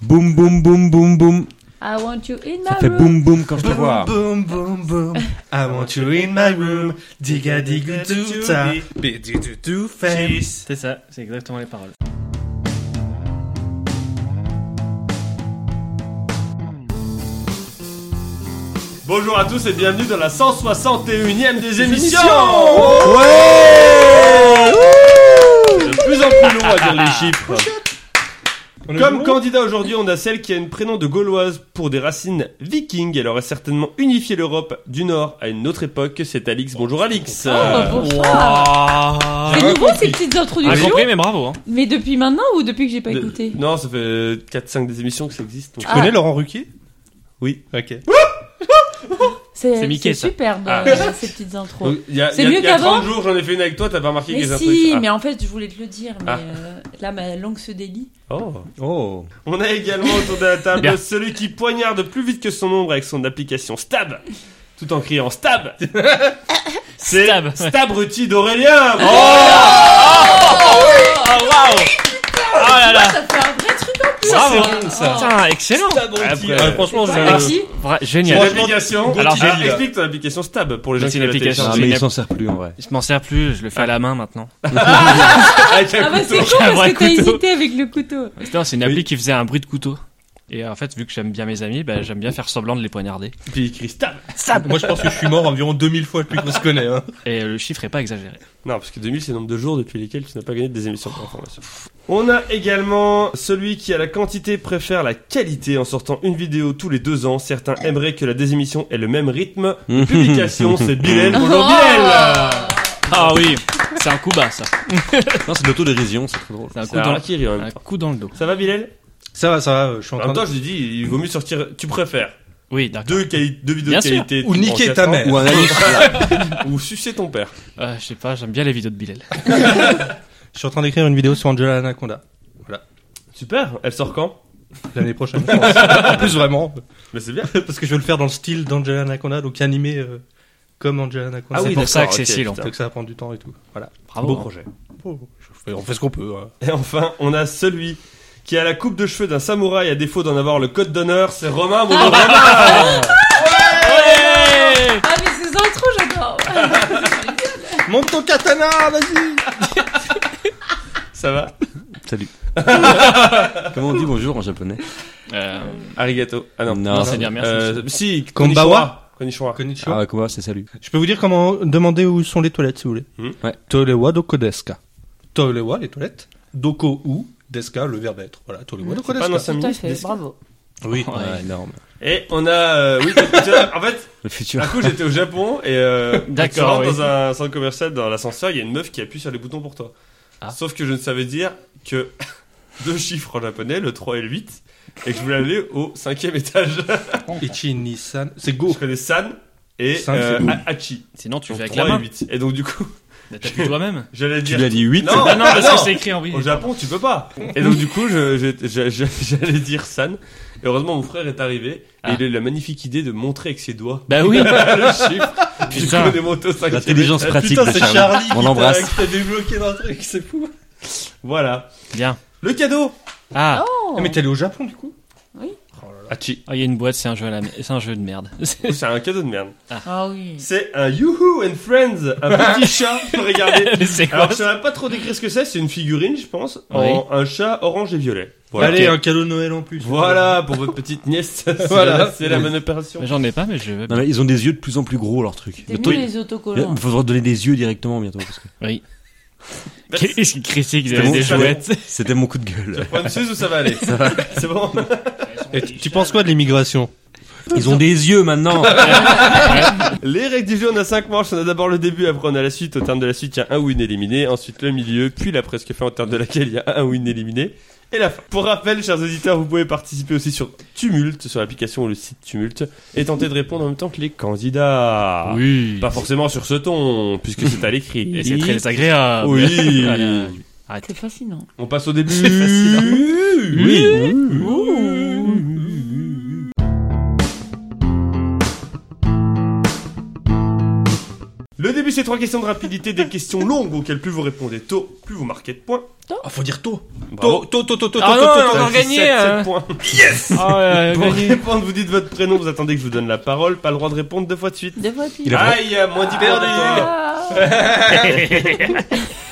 Boum boum boum boum boum. I want you in Ça my fait room. boum boum quand je te vois. boom, boom, boom. I want you in my room. Diga diga do ta. Do do fam. C'est ça, c'est exactement les paroles. Bonjour à tous et bienvenue dans la 161ème des émissions Ouais De plus en plus long à dire les chiffres. Comme candidat aujourd'hui, on a celle qui a un prénom de gauloise pour des racines vikings. Elle aurait certainement unifié l'Europe du Nord à une autre époque. C'est Alix. Bonjour Alix. Oh, bonsoir. C'est nouveau ces petites introductions compris, mais bravo. Hein. Mais depuis maintenant ou depuis que j'ai pas De- écouté Non, ça fait 4-5 des émissions que ça existe. donc- Ah. Tu connais Laurent Ruquier? Oui. Ok. C'est superbe Ah. euh, ces petites intros. Donc, Il y a, C'est mieux il y a qu'avant 30 jours, j'en ai fait une avec toi, t'as pas remarqué Mais que les si, Ah. mais en fait je voulais te le dire, mais Ah. euh, là ma langue se délie. Oh. Oh On a également autour de la table Bien. celui qui poignarde plus vite que son ombre avec son application Stab, tout en criant Stab. C'est Stab. Stabruti d'Aurélien. Oh waouh Oh là là Ça fait un vrai truc en plus. Bravo ça. Putain, excellent Après, Ah, franchement, je. Vra- C'est Génial. l'application. Alors, Alors, j'ai- explique ton application Stab pour les gens C'est qui une la application. Ah téléchargent. mais il s'en sert plus en vrai. Je m'en sers plus, je le fais à la main maintenant. Avec un Ah bah c'est couteau. con Un parce vrai que t'as couteau. hésité avec le couteau. C'était- C'est une appli qui faisait un bruit de couteau. Et en fait, vu que j'aime bien mes amis, bah, j'aime bien faire semblant de les poignarder. Puis il écrit Stab. Moi, je pense que je suis mort environ 2000 fois depuis qu'on se connaît. Hein. Et le chiffre est pas exagéré. Non, parce que 2000 c'est le nombre de jours depuis lesquels tu n'as pas gagné des émissions pour information. On a également celui qui a la quantité préfère la qualité en sortant une vidéo tous les deux ans. Certains aimeraient que la désémission ait le même rythme de publication. C'est Bilal. Bonjour Oh. Bilal. Ah oui, c'est un coup bas ça. Non, c'est de l'autodérision, c'est très drôle. C'est un coup, C'est dans... un coup dans le dos. Ça va Bilal? Ça va, ça va. Je suis en En train même de. temps, je lui dis, il vaut mieux sortir. Tu préfères Oui, d'accord. deux, quali- deux vidéos Bien de sûr. qualité Ou niquer ta ans, mère. Ou un anif. ou sucer ton père. Euh, je sais pas, j'aime bien les vidéos de Bilal. Je suis en train d'écrire une vidéo sur Angela Anaconda. Super. Elle sort quand? L'année prochaine. je pense. en plus, vraiment. Mais c'est bien. Parce que je veux le faire dans le style d'Angela Anaconda, donc animé euh, comme Angela Anaconda. Ah c'est oui, pour ça que c'est si long. Donc ça va prendre du temps et tout. Voilà. Bravo. Beau hein. projet. Oh, je fais- on fait ce qu'on peut. hein. Et enfin, on a celui qui a la coupe de cheveux d'un samouraï à défaut d'en avoir le code d'honneur. C'est Romain. Bonjour Romain. Ouais Ah mais ces intros j'adore. Monte ton katana, vas-y Ça va? Salut. Comment on dit bonjour en japonais? Euh, Arigato. Ah non. non, c'est dire merci. Euh, si. Konbawa. Konnichiwa. Konnichiwa. Ah, comment c'est salut Je peux vous dire comment demander où sont les toilettes si vous voulez. Hmm. Ouais. Tolewa doko desu ka. Tolewa, les toilettes. Doko ou deska, le verbe être. Voilà, tolewa doko C'est pas dans desu ka. cinq Tout à minutes. fait, bravo. Oui. Ouais, énorme. Et on a. euh, oui, en fait, Le futur. un coup j'étais au Japon et. Euh, D'accord, tu rentres oui. dans un centre commercial, dans l'ascenseur, il y a une meuf qui appuie sur les boutons pour toi. Ah. Sauf que je ne savais dire que deux chiffres en japonais, le 3 et le 8, et que je voulais aller au cinquième étage. Ichi, Nissan. C'est go. Je connais San et San, euh, Hachi. Sinon, tu fais avec 3 la et main. 8. Et donc du coup, T'appuies toi-même. j'allais Tu dire. lui as dit 8 Non, Ah non, parce non. que c'est écrit en oui. Au Japon, tu peux pas. Et donc, du coup, je- je- je- je- j'allais dire San. Et heureusement, mon frère est arrivé. Et Ah. il a eu la magnifique idée de montrer avec ses doigts Bah oui. le chiffre. Du Putain. coup, des motos 5 L'intelligence pratique Putain, de c'est Charlie. Charlie On t'a- l'embrasse. qui t'a débloqué dans le truc, c'est fou. Voilà. Bien. Le cadeau Ah, Oh. Ah, mais t'es allé au Japon du coup? Hachi. Oh, il y a une boîte, c'est un jeu à la... c'est un jeu de merde. C'est un cadeau de merde. Ah oui. C'est un Yoo-Hoo and Friends, un petit chat. Regardez. c'est quoi Alors, je savais pas trop décrire ce que c'est. C'est une figurine, je pense, en un chat orange et violet. Voilà. Allez, Ok. un cadeau de Noël en plus. Voilà pour votre petite nièce. C'est Voilà. la- C'est la bonne opération. J'en ai pas, mais je veux Non, mais ils ont des yeux de plus en plus gros, leur truc. Bientôt, mieux les autocollants. il faudra donner des yeux directement bientôt. Parce que Oui. Qu'est-ce qu'il critique bon, des jouettes c'était mon coup de gueule. Prends une suze ou ça va aller C'est bon Et tu, tu penses quoi de l'immigration Ils ont des yeux maintenant. Les règles du jeu, on a 5 manches. On a d'abord le début, après on a la suite. Au terme de la suite, il y a un win éliminé. Ensuite le milieu, puis la presque fin, au terme de laquelle il y a un win éliminé. Et la fin. Pour rappel, chers auditeurs, vous pouvez participer aussi sur Tumult, sur l'application ou le site Tumult, et tenter de répondre en même temps que les candidats. Oui. Pas forcément sur ce ton, puisque c'est à l'écrit. Et c'est très désagréable. Oui. Voilà. Arrête. C'est fascinant. On passe au début. C'est fascinant. Oui. Le début ces trois questions de rapidité, des questions longues auxquelles plus vous répondez tôt, plus vous marquez de points. Ah, faut dire tôt. Bravo. Tôt, tôt, tôt, tôt, Ah tôt, non, tôt, on tôt. a Sept, gagné, sept hein. points. Ah ouais, Pour répondre, vous dites votre prénom, vous attendez que je vous donne la parole, pas le droit de répondre deux fois de suite. Des fois, Il a- Aïe, moins 10 points de Ah.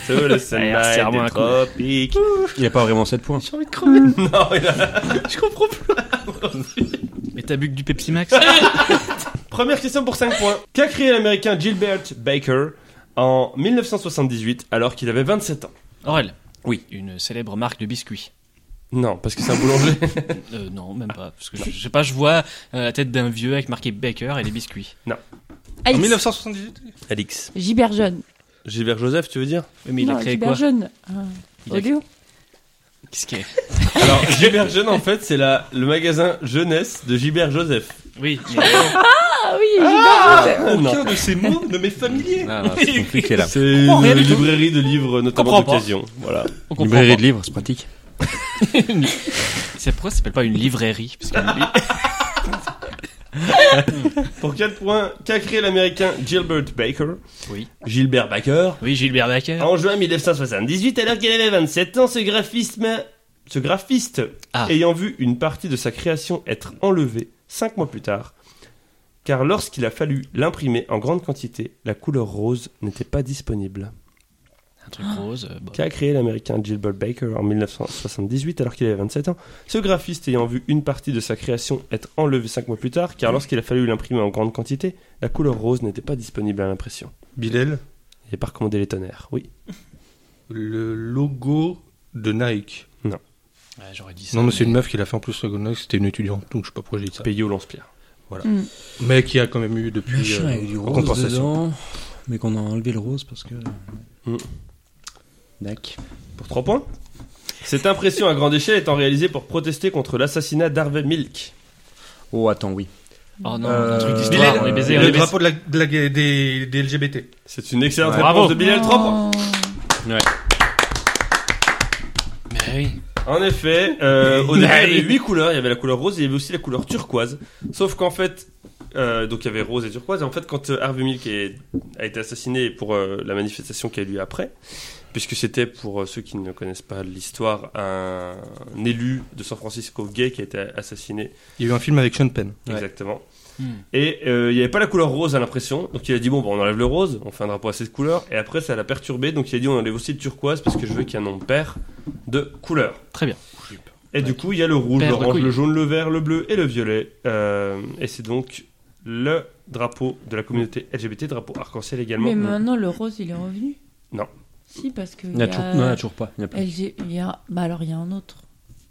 Sous le sunlight serre-moi des tropiques. Il a pas vraiment 7 points. J'ai envie de crever. Non, il a... je comprends plus. Mais t'as bu que du Pepsi Max Première question pour 5 points. Qu'a créé l'américain Gilbert Baker en 1978 alors qu'il avait 27 ans? Aurel? Oui. Une célèbre marque de biscuits. Non, parce que c'est un boulanger. Euh, non, même pas. Parce que je, je sais pas, je vois euh, la tête d'un vieux avec marqué Baker et des biscuits. En Alix. 1978 Alix. Gilbert Jeune. Gilbert Joseph, tu veux dire? Oui, mais il non, a créé Gilbert quoi? Jeune. Ah, Il a- Audio. Qu'est-ce qu'il y a? Alors, Gilbert Jeune, en fait, c'est la, le magasin jeunesse de Gilbert Joseph. Oui, mais... Ah oui, non. Aucun de ces mots ne m'est familier. Ah, c'est compliqué là. C'est une comprend rien du tout. librairie de livres, notamment d'occasion. Voilà. on comprend Librairie pas. de livres, c'est pratique. C'est pourquoi ça s'appelle pas une librairie? Parce Pour 4 points, qu'a créé l'américain Gilbert Baker? Oui. Gilbert Baker. Oui, Gilbert Baker. En juin 1978, alors qu'il avait 27 ans, ce graphisme, ce graphiste, Ah. ayant vu une partie de sa création être enlevée 5 mois plus tard, car lorsqu'il a fallu l'imprimer en grande quantité, la couleur rose n'était pas disponible. Un truc rose. euh, bon. Qu'a créé l'américain Gilbert Baker en 1978 alors qu'il avait 27 ans? Ce graphiste ayant vu une partie de sa création être enlevée 5 mois plus tard, car lorsqu'il a fallu l'imprimer en grande quantité, la couleur rose n'était pas disponible à l'impression. Bilal, Il n'a pas recommandé les tonnerres, oui. le logo de Nike. Ouais, j'aurais dit ça. Non, mais c'est une meuf qui l'a fait en plus, le c'était une étudiante, donc je sais pas pourquoi j'ai dit ça. Payé au lance-pierre. Mm. Mais qui a quand même eu depuis Machin euh, avec du en rose compensation. dedans, mais qu'on a enlevé le rose parce que. Mm. Dac. Pour 3 points. Cette impression à grande échelle étant réalisée pour protester contre l'assassinat d'Harvey Milk. Oh, attends, oui. Oh non, Euh, un truc Bilal, d'histoire, on est baisé, on le drapeau de la, de la- des, des LGBT. C'est une excellente Ouais. réponse Bravo. de Bilal, 3 points. Oh. Mais oui. En effet, euh, au début, il y avait 8 couleurs. Il y avait la couleur rose et il y avait aussi la couleur turquoise. Sauf qu'en fait, euh, donc il y avait rose et turquoise. Et en fait, quand euh, Harvey Milk est- a été assassiné pour euh, la manifestation qui a eu lieu après, puisque c'était, pour ceux qui ne connaissent pas l'histoire, un, un élu de San Francisco gay qui a été assassiné. Il y a eu un film avec Sean Penn. Ouais. Et euh, il n'y avait pas la couleur rose à l'impression, donc il a dit bon, bah, on enlève le rose, on fait un drapeau à cette couleur, et après ça l'a perturbé, donc il a dit on enlève aussi le turquoise parce que je veux qu'il y ait un nombre pair de couleurs. Très bien. Et du coup il y a le rouge, l'orange, le jaune, le vert, le bleu et le violet, euh, et c'est donc le drapeau de la communauté LGBT, drapeau arc-en-ciel également. Mais maintenant, le rose, il est revenu? Non. Si, parce que. Il n'y a, toujours... non, il y a toujours pas. Il y a plus. LG, il y a... Bah alors, il y a un autre.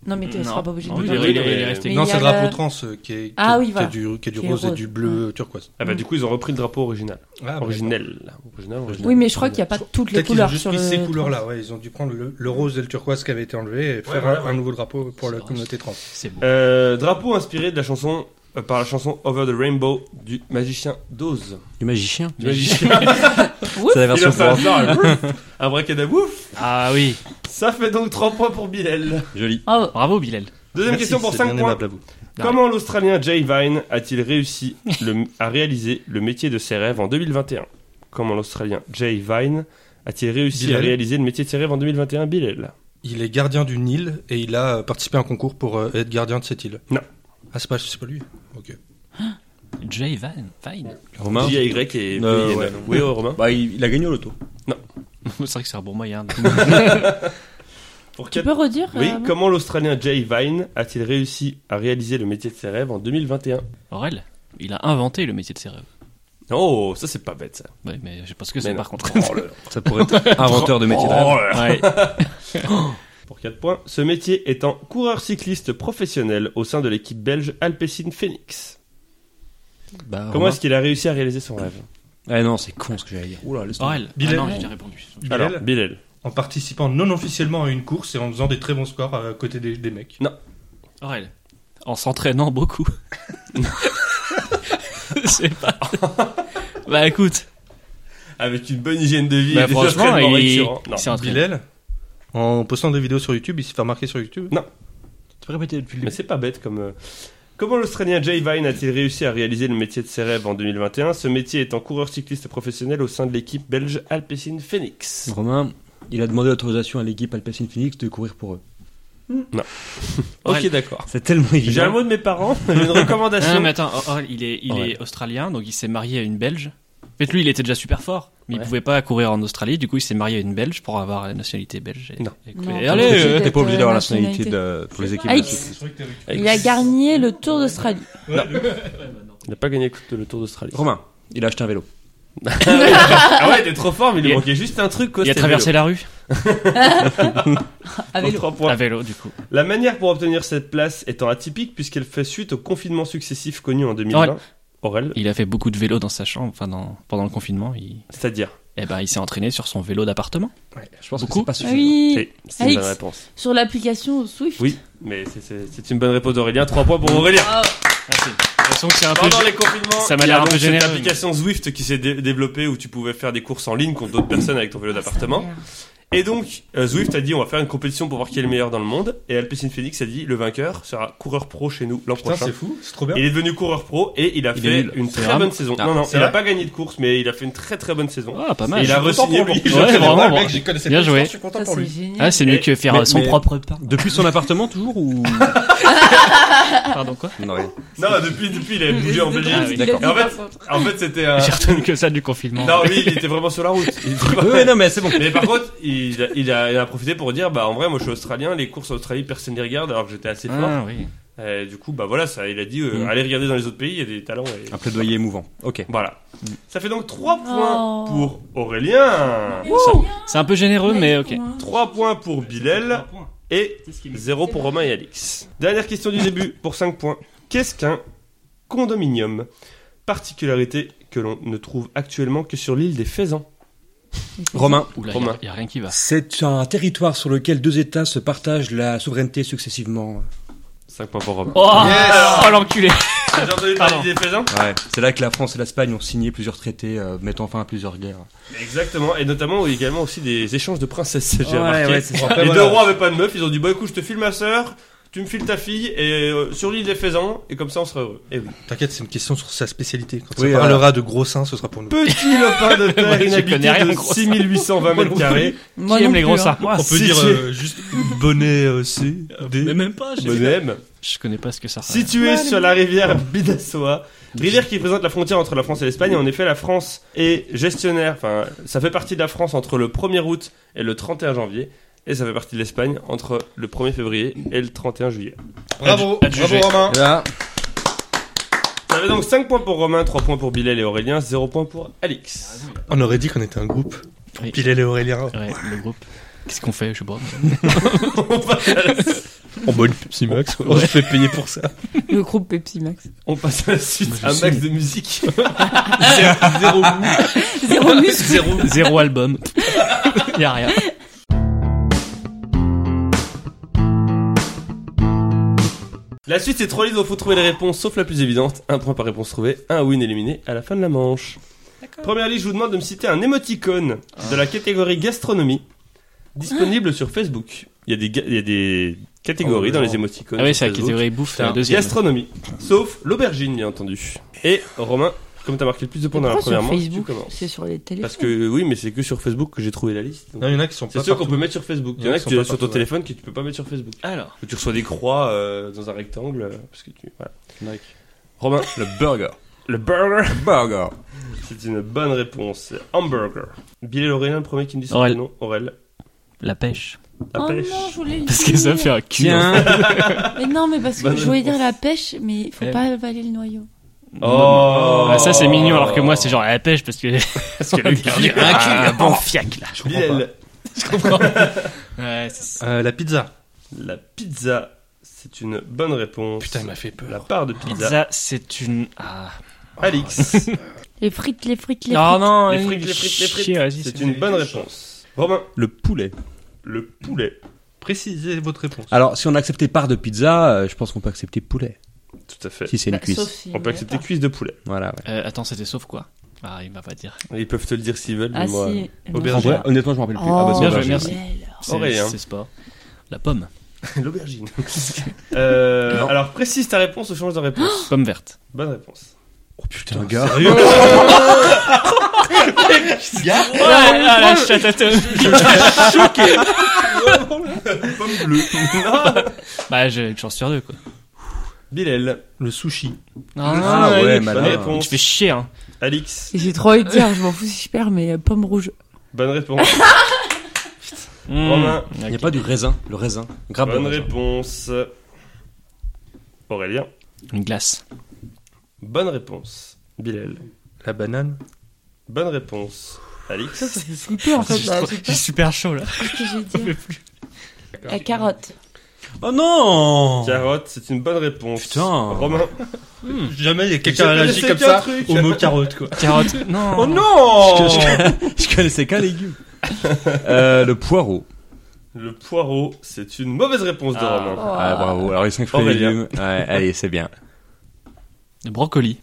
Non, mais tu Non. seras pas obligé de il dire. est- il est- mais- il est resté. Mais non, c'est a le drapeau trans euh, qui est, qui, Ah est- oui, qui voilà. est du, qui est du Qui est rose et du bleu turquoise. Ah bah du coup ils ont repris le drapeau original. Ah, originel. Original, original. Oui, mais je crois qu'il n'y a pas toutes les Peut-être qu'ils ont couleurs juste sur pris le. ces couleurs-là. Ouais, ils ont dû prendre le, le rose et le turquoise qui avait été enlevé et faire un, ouais. un nouveau drapeau pour la communauté trans. C'est. Euh, drapeau inspiré de la chanson euh, par la chanson Over the Rainbow du magicien d'Oz. Du magicien. Du magicien. C'est la version un ouf, un bracadabouf. Ah oui. Ça fait donc 3 points pour Bilal. Joli. Oh, Bravo, Bilal. Deuxième Merci, question pour c'est 5 bien points. aimable à vous. Comment l'Australien Jay Vine a-t-il réussi le- à réaliser le métier de ses rêves en 2021 Comment l'Australien Jay Vine a-t-il réussi Bilal. à réaliser le métier de ses rêves en 2021 Bilal Il est gardien d'une île et il a participé à un concours pour euh, être gardien de cette île. Non. Ah, c'est pas, c'est pas lui Ok. Jay Van. Fine. Romain. J-A-Y et Euh, ouais. Oui, ouais, Romain. Bah, il, il a gagné au loto. c'est vrai que c'est un bon moyen. Pour tu quatre- peux redire Oui, euh, comment l'Australien Jay Vine a-t-il réussi à réaliser le métier de ses rêves en 2021 Aurel, il a inventé le métier de ses rêves. Oh, ça c'est pas bête ça. Ouais, mais je sais pas ce que Mais c'est non. par contre. Oh là là. Ça pourrait être inventeur de métier de rêve. Ouais. Pour 4 points, ce métier étant coureur cycliste professionnel au sein de l'équipe belge Alpecin Phoenix. Bah, Comment Romain. est-ce qu'il a réussi à réaliser son rêve? Ah non, c'est con ce que j'allais dire. Oula, laisse tomber. Aurel. Bilal. Ah non, j'ai déjà répondu. Bilal, Alors, Bilal. en participant non officiellement à une course et en faisant des très bons scores à côté des, des mecs. Aurel. En s'entraînant beaucoup. c'est pas. bah écoute. Avec une bonne hygiène de vie Bah, et des franchement, il-. Non. il s'est entraîné. Bilal, en postant des vidéos sur YouTube, il s'est fait remarquer sur YouTube. Tu peux répéter depuis le Mais c'est pas bête comme. euh, Comment l'Australien Jay Vine a-t-il réussi à réaliser le métier de ses rêves en 2021 Ce métier étant coureur cycliste professionnel au sein de l'équipe belge Alpecin Phoenix. Romain, il a demandé l'autorisation à l'équipe Alpecin Phoenix de courir pour eux. Ok, Ouais. d'accord. C'est tellement J'ai un évident. mot de mes parents, j'ai une Ah, recommandation. mais attends, il est, il Ouais. est australien, donc il s'est marié à une belge. En fait, lui, il était déjà super fort, mais Ouais. il pouvait pas courir en Australie. Du coup, il s'est marié à une belge pour avoir la nationalité belge. Et, Non. et- Non, et allez, euh, T'es pas obligé d'avoir la nationalité. de- pour les équipes. Ah, il- a gagné le Tour d'Australie. Il n'a pas gagné le Tour d'Australie. Romain, il a acheté un vélo. ah ouais, t'es trop fort, mais il lui Il- manquait juste un truc. Quoi, il a traversé la rue À vélo. à vélo, du coup. La manière pour obtenir cette place étant atypique puisqu'elle fait suite aux confinements successifs connus en 2020. Ouais. Aurel, Il a fait beaucoup de vélo dans sa chambre, enfin, dans, pendant le confinement. Il, c'est-à-dire eh ben, il s'est entraîné sur son vélo d'appartement. Je pense Beaucoup. que c'est pas Ah suffisant. oui. C'est une bonne réponse. Sur l'application Swift. Oui, mais c'est- une bonne réponse d'Aurélien. 3 points pour Aurélien. Ah, Merci. que c'est un peu. Pendant les confinements, ça m'a il y a l'air un peu cette généreux, application Zwift qui s'est dé- développée où tu pouvais faire des courses en ligne contre d'autres personnes avec ton vélo d'appartement. Et donc, euh, Zwift a dit on va faire une compétition pour voir qui est le meilleur dans le monde. Et Alpecin Phoenix a dit le vainqueur sera coureur pro chez nous l'an Putain, prochain. c'est fou, c'est trop bien. Il est devenu coureur pro et il a Il fait une très grave. bonne saison. Ah, non, non, il a vrai pas gagné de course, mais il a fait une très très bonne saison. Ah, pas Et mal. il a pour lui. oui. Ouais, vraiment, mec, connaissais Bien joué. Je suis content Ça, pour c'est lui. génial. Ah, c'est mieux que faire mais- euh, son mais- propre pain. Depuis son appartement toujours ou? Pardon, quoi? Non, rien. Non, depuis, depuis, il a bougé en Belgique. Ah oui, en fait-. En fait, c'était un. J'ai retenu que ça du confinement. Non, lui, il était vraiment sur la route. Oui, non, mais c'est bon. Mais par contre, il a, il, a, il a profité pour dire bah en vrai, moi je suis australien, les courses en Australie, personne ne les regarde alors que j'étais assez fort. Ah, oui. Et du coup, bah voilà, ça, il a dit euh, Mm. allez regarder dans les autres pays, il y a des talents. et- Un plaidoyer émouvant. Ok. Voilà. Ça fait donc 3 points Oh. pour Aurélien, C'est un peu généreux, mais ok. 3 points pour Bilal et 0 pour Romain et Alix. Dernière question du début pour 5 points. Qu'est-ce qu'un condominium? Particularité que l'on ne trouve actuellement que sur l'île des Faisans. Romain, Romain. il y a rien qui va. c'est un territoire sur lequel deux États se partagent la souveraineté successivement. 5 points pour Romain. Oh, Yes. oh l'enculé Ouais. C'est là que la France et l'Espagne ont signé plusieurs traités euh, mettant fin à plusieurs guerres. Exactement, et notamment également aussi des échanges de princesses, j'ai remarqué. ouais, Les deux rois avaient pas de meuf, ils ont dit bah écoute, je te file ma sœur, tu me files ta fille, et euh, sur l'île des faisans, et comme ça on sera heureux. Et oui. T'inquiète, c'est une question sur sa spécialité. Quand Oui, on parlera de gros seins, ce sera pour nous. Petit lopin de terre inhabité connais rien, de gros 6820 Moi mètres carrés. Moi Qui aime les gros hein. seins On peut dire euh, juste bonnet euh, C, D. Mais même pas, je, Bonhomme. je connais pas ce que ça Situé sur la rivière Bidassoa, rivière qui présente la frontière entre la France et l'Espagne. En effet, la France est gestionnaire, enfin, ça fait partie de la France entre le 1er août et le 31 janvier. Et ça fait partie de l'Espagne entre le 1er février et le 31 juillet. Bravo, de bravo. Romain. Là, Ça fait donc 5 points pour Romain, 3 points pour Bilal et Aurélien, 0 points pour Alix. On aurait dit qu'on était un groupe. Oui. Pilel et Aurélien. Ouais, le groupe. Qu'est-ce qu'on fait Je sais pas. On boit une Pepsi Max. On se fait payer pour ça. Le groupe Pepsi Max. On passe à la suite, sais. max de musique. Zéro. Zéro muscle. Zéro. Zéro album. y a rien. La suite, c'est trois livres où il faut trouver les réponses, sauf la plus évidente. Un point par réponse trouvée, un win éliminé à la fin de la manche. Première liste, je vous demande de me citer un émoticône de la catégorie gastronomie disponible sur Facebook. Il y a des, il y a des catégories Oh, dans les émoticônes. Ah oui, sur c'est la Facebook. catégorie bouffe, la deuxième. Gastronomie. Sauf l'aubergine, bien entendu. Et Romain, comme t'as marqué le plus de points dans la première sur manche, tu Facebook commences. C'est sur les téléphones. Parce que oui, mais c'est que sur Facebook que j'ai trouvé la liste. Donc, Non, il y en a qui sont C'est pas ceux qu'on peut mettre sur Facebook. Il y en a as sur ton téléphone que tu peux pas mettre sur Facebook. Alors. Que tu reçois des croix euh, dans un rectangle. euh, Parce que tu. Voilà. Romain, le burger. le burger. Burger. C'est une bonne réponse. C'est Hamburger. Billy Lorélien, le premier qui me dit son Aurel. prénom. Aurel. La pêche. La oh pêche. non, je voulais Parce que ça fait un cul. Tiens. Mais non, mais parce que Bonne je voulais réponse. dire la pêche, mais il faut Eh. pas avaler le noyau. Oh. Ah, ça c'est mignon alors que moi c'est genre la pêche parce que parce que le gars Un cul, un bon fiac là. Je comprends pas. Bilal. Je comprends. Ouais. Euh, la pizza. La pizza. C'est une bonne réponse. Putain, il m'a fait peur. La part de pizza. Pizza, c'est une ah. Alix. Les frites, les frites, les Non frites. non, les euh, frites, les frites, les frites. C'est c'est- une bonne réponse. Romain. Le poulet. Le poulet. Précisez votre réponse. Alors, si on acceptait part de pizza, euh, je pense qu'on peut accepter poulet. Tout à fait. Si c'est une Bah, cuisse. sauf On peut accepter cuisse de poulet. Voilà, ouais. Euh, attends, c'était sauf quoi? Ah, il va pas dire. Ils peuvent te le dire s'ils veulent, mais Ah moi. si. Aubergine. En vrai, honnêtement, je me rappelle plus. Oh, ah, bah, c'est Bien joué, aubergine. merci. Miel. C'est pas la pomme. L'aubergine. Euh, alors, précise ta réponse ou change de réponse Pomme verte. Bonne réponse. Oh putain, gars. Ah, la chatte à tonne. Pomme bleue. Bah, j'ai une chance sur deux, quoi. Bilal. Le sushi. Ah ouais, allez. malin. Bonne réponse. Tu fais chier, hein. Alix. Et J'ai trop envie de dire, je m'en fous si je perds, mais euh, pomme rouge. Bonne réponse. Mmh. Romain. Il n'y a pas du raisin, le raisin. Grappe Bonne raisin. réponse. Aurélien. Une glace. Bonne réponse. Bilal. La banane. Bonne réponse. Ça, Alix. ça fait flipper en fait. Là, je J'ai super chaud, là. pas ce que j'ai dit. La carotte. Oh non Carotte, c'est une bonne réponse. Putain. Romain. Jamais il y a quelqu'un J'ai allergique comme ça truc. au mot carotte, quoi. Carotte. Non. Oh non je, je connaissais qu'un légume. Euh, le poireau. Le poireau, c'est une mauvaise réponse de Ah. Romain. Ah, bravo. Alors, les 5 fruits et Aurélien. légumes. Ouais, allez, c'est bien. Le brocoli.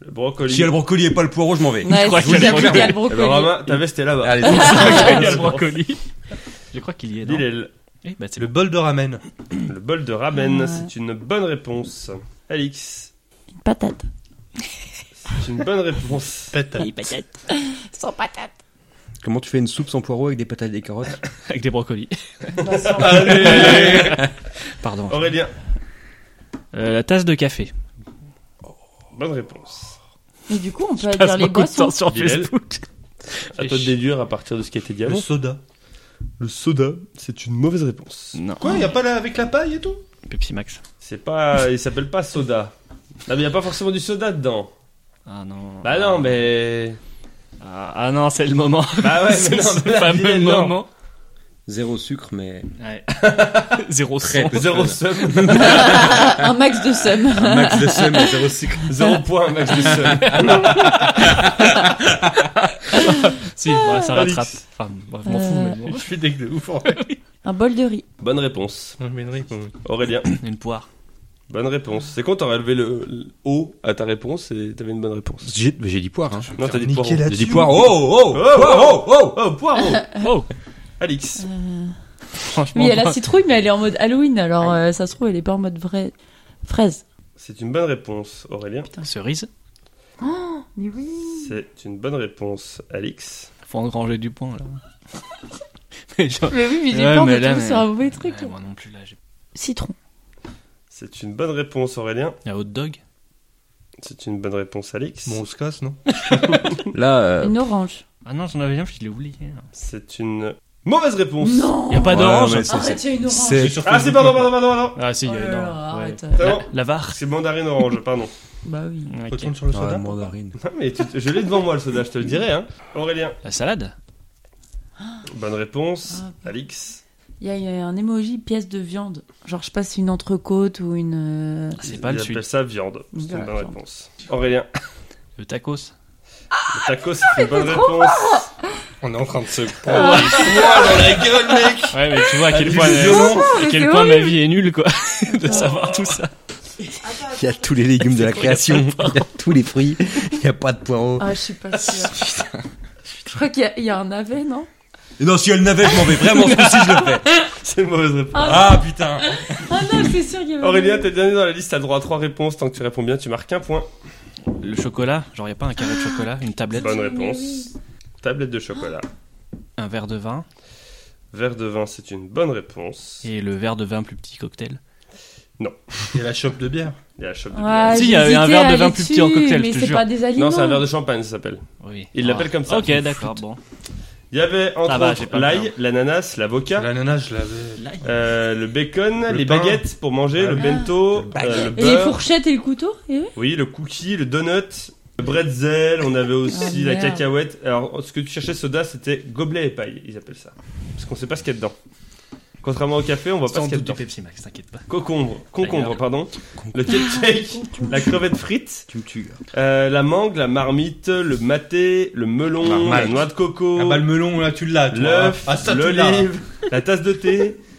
Le brocoli. Si y a le brocoli et pas le poireau, je m'en vais. Ouais, crois qu'il y a le qu'il y a le Eh ben, brocoli. Romain, ta veste est là-bas. Allez, Il y a le brocoli. Je crois qu'il y est. non. Eh, bah, c'est Le bol de ramen. Le bol de ramen, Ouais. c'est une bonne réponse. Alix. Une patate. C'est une bonne réponse. Pète. Sans patate. Comment tu fais une soupe sans poireau avec des patates et des carottes avec des brocolis. Allez Pardon. Aurélien. Euh, la tasse de café. Bonne réponse. Mais du coup, on peut Passe dire les beaucoup de boissons. temps sur. Facebook. À toi de déduire à partir de ce qui a été dit Le soda. Le soda, c'est une mauvaise réponse. Non. Quoi, y a pas la, avec la paille et tout? Pepsi Max. C'est pas, il s'appelle pas soda. Ah mais y a pas forcément du soda dedans. Ah non. Bah non mais. Ah, ah non, c'est le moment. Bah ouais, c'est mais non, ce mais là, fameux non. moment. Zéro sucre, mais Ouais. Zéro Très peu. Zéro somme, Un max de seum. un max de seum et zéro sucre. zéro point max de somme. Si, ouais, ça Alix. rattrape. Enfin, bref, je m'en fous, Euh. mais bon. Je suis deg de ouf en. Un bol de riz. Bonne réponse. Mais une réponse. Aurélien. Une poire. Bonne réponse. C'est quand t'aurais levé le, le haut à ta réponse et t'avais une bonne réponse? J'ai j'ai dit poire, hein. Non, t'as dit Niquer poireau. là-dessus. J'ai dit poire. Oh, oh, Oh, oh, oh, oh. Oh, poireau Oh Alix. Euh, Franchement. Oui, il y a la citrouille, mais elle est en mode Halloween, alors euh, ça se trouve, elle est pas en mode vraie fraise. C'est une bonne réponse. Aurélien. Cerise. Mais oui. C'est une bonne réponse. Alix. Faut engranger du point, là. mais genre... Mais oui, mais j'ai Ouais, peur de mais là, tomber mais- sur un mauvais truc. Ouais, moi non plus, là. j'ai- Citron. C'est une bonne réponse. Aurélien. A hot dog. C'est une bonne réponse. Alix. Bon, on se casse, non Là, euh, Une orange. Ah non, j'en avais un, je l'ai oublié. C'est une mauvaise réponse. Non Y a pas Ouais, d'orange c'est- Arrête, il y a une orange. Ah, c'est pardon, pardon, pardon, pardon. Ah si, il y Oh a là non. là, ouais. La, bon. la var. C'est mandarine orange, pardon. Bah oui. Ok. Retourne sur le soda. mandarine. Non, mais tu- je l'ai devant moi le soda, je te le dirai. Hein. Aurélien. La salade. Bonne réponse. Ah, Alix. Il y, a- il y a un emoji pièce de viande. Genre, je passe une entrecôte ou une. euh, Ah, c'est pas Ils le sud. ça viande. C'est une bonne viande. réponse. Aurélien. Le tacos. Le taco, c'est une bonne réponse. On est en train de se Ah. prendre dans la gueule, mec Ouais, mais tu vois à quel Ah, point, violent. à quel point ma vie est nulle, quoi. de savoir tout ça. Il y a tous les légumes de la création. Il y a tous les fruits. Il n'y a pas de poireau. Ah, je suis pas sûre. je crois qu'il y a- il y, a un navet, non? Et non, si elle n'avait, je m'en vais. Vraiment, ce coup-ci, je le fais. C'est une mauvaise réponse. Ah, putain. Ah non, c'est sûr qu'il y avait. Aurélien, t'es dernier dans la liste, t'as le droit à trois réponses. Tant que tu réponds bien, tu marques un point. Le chocolat, genre y a pas un carré de chocolat, une tablette, Bonne réponse. oui. Tablette de chocolat. un verre de vin? Verre de vin, c'est une bonne réponse. et le verre de vin plus petit cocktail? Et la chope de bière. Il y a la chope de Ouais, bière. Si, il y a un verre de vin plus petit en cocktail, Mais je te c'est jure. pas des aliments. Non, c'est un verre de champagne, ça s'appelle. Oui. Il l'appelle comme ça. Ok, d'accord, bon. Il y avait entre j'ai autres l'ail, l'ananas, l'avocat, L'ananas, je l'avais. euh, le bacon, Le les pain. baguettes pour manger, Ah le oui. bento, Le euh, le Et les fourchettes et le couteau et oui Oui, le cookie, le donut, le bretzel, on avait aussi Ah, la merde. cacahuète. Alors, ce que tu cherchais soda, c'était gobelet et paille, ils appellent ça. Parce qu'on sait pas ce qu'il y a dedans. Contrairement au café, on voit pas Sans a doute du. Pepsi Max, t'inquiète pas. Concombre, pardon. Le cake, la crevette frite, Tu me tues. euh, la mangue, la marmite, le maté, le melon, la noix de coco, Ah bah le melon, là, tu l'as. l'œuf, Ah, tu l'as. l'olive, la tasse de thé,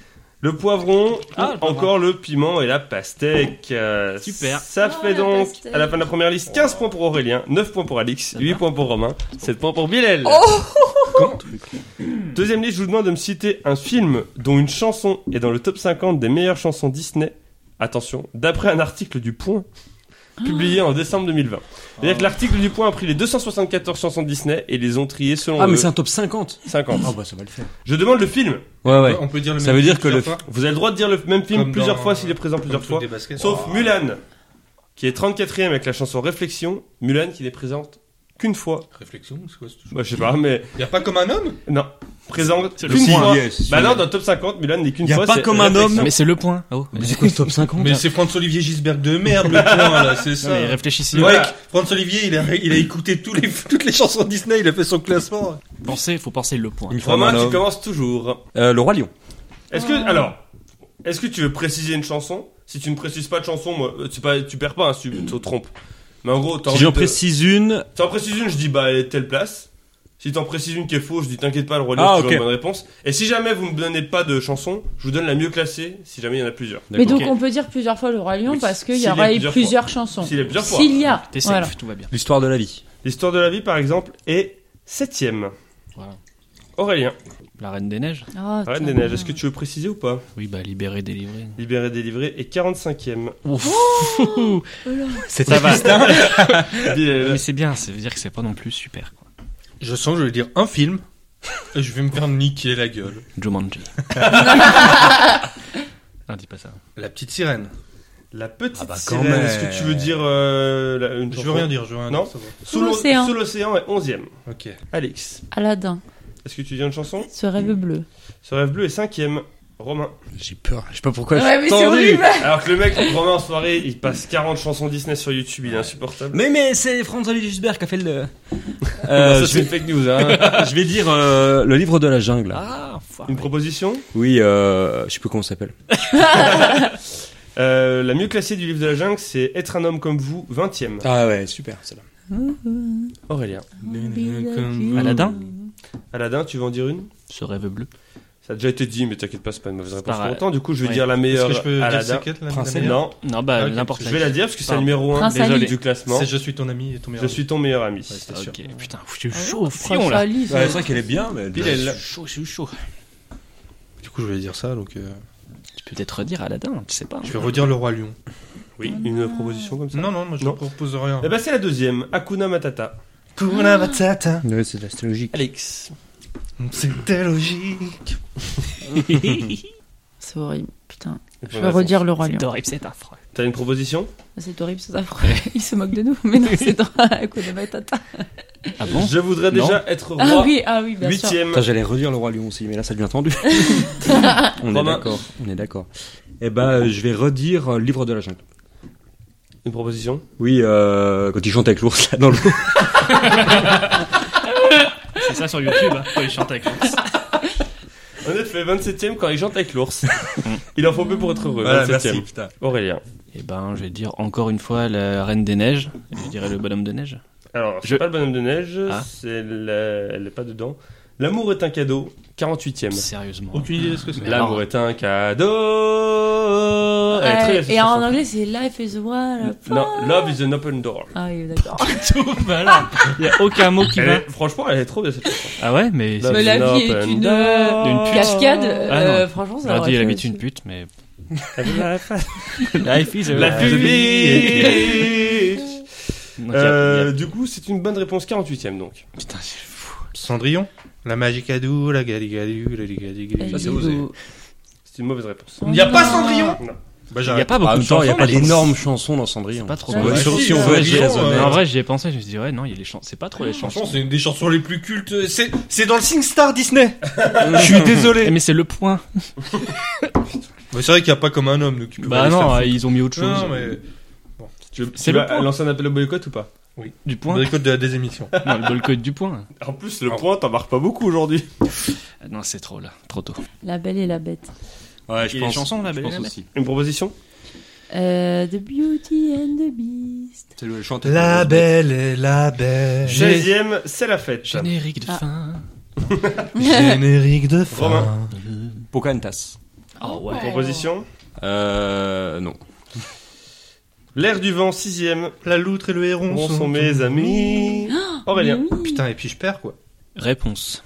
le poivron, Ah, ou encore le piment et la pastèque. Euh, Super. Ça Oh, fait donc, pastèque. à la fin de la première liste, 15 points pour Aurélien, 9 points pour Alix, Ça 8 va. points pour Romain, 7 points pour Bilal. Oh. Deuxième liste, je vous demande de me citer un film dont une chanson est dans le top 50 des meilleures chansons Disney. Attention, d'après un article du Point publié en décembre 2020. C'est-à-dire que l'article du Point a pris les 274 chansons Disney et les ont triées selon Ah, mais eux c'est un top 50. 50. Ah, bah, ça va le faire. Je demande le film. Ouais, ouais. On peut dire le Ça même veut dire film que le- plusieurs fois Vous avez le droit de dire le même film Comme plusieurs dans- fois s'il est présent plusieurs fois. truc des baskets. Sauf Mulan, qui est 34ème avec la chanson Réflexion. Mulan qui n'est présente qu'une fois. Réflexion, c'est quoi ce Bah, je sais pas, mais Y a pas comme un homme? Non. Présente C'est qu'une le fois. point. Yes, bah non, dans le top 50, Mulan n'est qu'une Y a fois. pas comme un homme. Mais c'est le point. Oh, Mais c'est quoi ce top 50 Mais c'est François-Olivier Gisbert de merde, le point, là, c'est ça. Non, mais réfléchissez. Voilà. mec, François-Olivier, il a, il a écouté tous les, toutes les chansons Disney, il a fait son classement. Pensez, faut penser le point. Il me faut Romain, un tu commences toujours. Euh, le Roi Lion. Est-ce que, alors, est-ce que tu veux préciser une chanson? Si tu ne précises pas de chanson, moi, euh, tu, pas, tu perds pas, hein, si tu te trompes. Mais en gros, t'as Si j'en précise une, T'en précises une, je dis bah elle est telle place. Si t'en précises une qui est fausse, je dis t'inquiète pas, le roi Lion, Ah, tu ok. une bonne réponse. Et si jamais vous me donnez pas de chanson, je vous donne la mieux classée, si jamais il y en a plusieurs. Mais donc on peut dire plusieurs fois le Roi Lion Oui, parce qu'il y y a aura eu plusieurs plusieurs chansons. S'il y a plusieurs fois. S'il y a. T'es safe, Voilà. tout va bien. l'histoire de la vie. L'histoire de la vie, par exemple, est septième. Voilà. Aurélien, La Reine des Neiges Ah, Reine tiens. des Neiges, est-ce que tu veux préciser ou pas? Oui, bah libéré, délivré. Libéré, délivré, est 45ème. C'est Ça va. Dis, euh, Mais c'est bien, ça veut dire que c'est pas non plus super. Quoi. Je sens que je vais dire un film, et je vais me faire niquer la gueule. Jumanji. non, dis pas ça. La petite sirène. La petite Ah bah, quand sirène, même. est-ce que tu veux dire euh, la- une Je veux rien dire, je veux rien Non. dire. ça va. Sous Sous l'océan. Sous l'océan est 11ème. Ok. Alex, Aladdin, est-ce que tu dis une chanson ce rêve bleu. Ce rêve bleu est 5ème. Romain. J'ai peur. Je sais pas pourquoi. Ouais, je suis tendu. Alors que le mec, Romain en soirée, il passe 40 chansons Disney sur YouTube, il est insupportable. Mais mais c'est François Gisbert qui a fait le. Euh, Euh, ça je, c'est une vais, fake news, hein. je vais dire euh, le livre de la jungle. Ah, Une proposition Oui, euh, je sais plus comment ça s'appelle. Euh, La mieux classée du livre de la jungle, c'est Être un homme comme vous, 20ème. Ah ouais, super celle-là. Aurélien. Aladdin Aladin, tu veux en dire une? Ce rêve bleu. Ça a déjà été dit, mais t'inquiète pas, c'est pas une mauvaise réponse autant. Du coup, je vais Ouais. dire la Est-ce meilleure que je peux dire Aladdin. c'est quelle la- la Princesse. meilleure? Non, Non, bah Ok, n'importe je vais la dire parce que c'est le numéro 1 Prince Désolé. Du classement. C'est Je suis ton ami et ton meilleur Je suis ton meilleur ami. c'était sûr. Ok, putain, je suis Ah chaud ouais, au fion là. Ouais, ça- c'est vrai qu'elle est bien, mais Pile, elle. Je suis chaud, je suis chaud. Du coup, je vais dire ça, donc euh, Tu peux peut-être redire Aladdin, tu sais pas. je vais redire le roi lion. Oui, une proposition comme ça. Non, non, moi je ne propose rien. Eh ben, c'est la deuxième. Hakuna Matata. Kuna Matata, Ouais, c'est c'est logique. Alex. c'était logique. C'est horrible, putain. Je vais redire le Roi Lion. C'est horrible, c'est affreux. T'as une proposition? C'est horrible, c'est affreux. Il se moque de nous. Mais non, c'est drôle. Hakuna Matata. Ah bon? Je voudrais Non. déjà être Ah roi. oui, ah oui, bien sûr. Huitième. Putain, j'allais redire le roi lion aussi, mais là ça devient tendu. on est d'accord. On est d'accord. Eh ben, euh, je vais redire euh, livre de la jungle. Une proposition? Oui, euh, quand il chante avec l'ours là dans l'eau. C'est ça sur YouTube, hein, quand il chante avec l'ours. En effet, 27ème quand il chante avec l'ours. il en faut peu pour être heureux. Voilà, 27ème. merci, putain. Aurélien. Et ben, je vais dire encore une fois la Reine des Neiges. Et je dirais le bonhomme de neige. Alors, c'est Je- pas le bonhomme de neige, Ah. c'est elle est pas dedans. L'amour est un cadeau, 48ème. Sérieusement. Aucune idée de ce que c'est. L'amour est un cadeau. Elle est très et en chanson. anglais, c'est Life is a wall. Non, Love is an open door. Ah oui, d'accord. Tout. Il y a aucun mot qui Elle va. est- franchement, elle est trop bien cette chanson. Ah ouais, mais Love Mais is la an vie est open une, door. Une pute. Cascade, Ah euh, franchement, ça elle fait habite une pute, mais La life is a La life. a- a- Du coup, c'est une bonne réponse, 48ème donc. Putain, c'est fou. Cendrillon? La Magicadou, la Galigadou, la Galigadou. Ça, c'est osé. C'est une mauvaise réponse. Il n'y a pas Cendrillon Non. Bah Il y a pas beaucoup de temps, il n'y a pas d'énormes chansons dans Cendrillon. Pas trop bah, si, on euh, veut, euh, en vrai, j'y ai pensé, je me suis dit, ouais, non, il y a les chansons. C'est pas trop les chansons. c'est une des chansons les plus cultes. C'est, c'est dans le SingStar Disney. Je suis désolé. Eh, Mais c'est le point. C'est vrai qu'il n'y a pas comme un homme, donc tu peux Bah non, euh, ils ont mis autre chose. Non, mais Tu, C'est tu le lancer un appel au boycott ou pas? Du on point. récolte de la désémission. Non, le boycott du point. En plus, le point, t'en marques pas beaucoup aujourd'hui. Ah Non, c'est trop là, trop tôt. La Belle et la Bête. Ouais, Il y a des chansons, La Belle et la Bête aussi. Une proposition? Euh, the Beauty and the Beast. C'est le chanteur. La belle et la belle. 16ème, c'est la fête. Générique de Ah. fin. Générique de Romain. fin. Pocahontas. Oh ouais. Proposition? Euh, non. L'air du vent, 6ème. La loutre et le héron Bon sont mes amis. Aurélien. Mais oui. Putain, et puis je perds quoi. Réponse.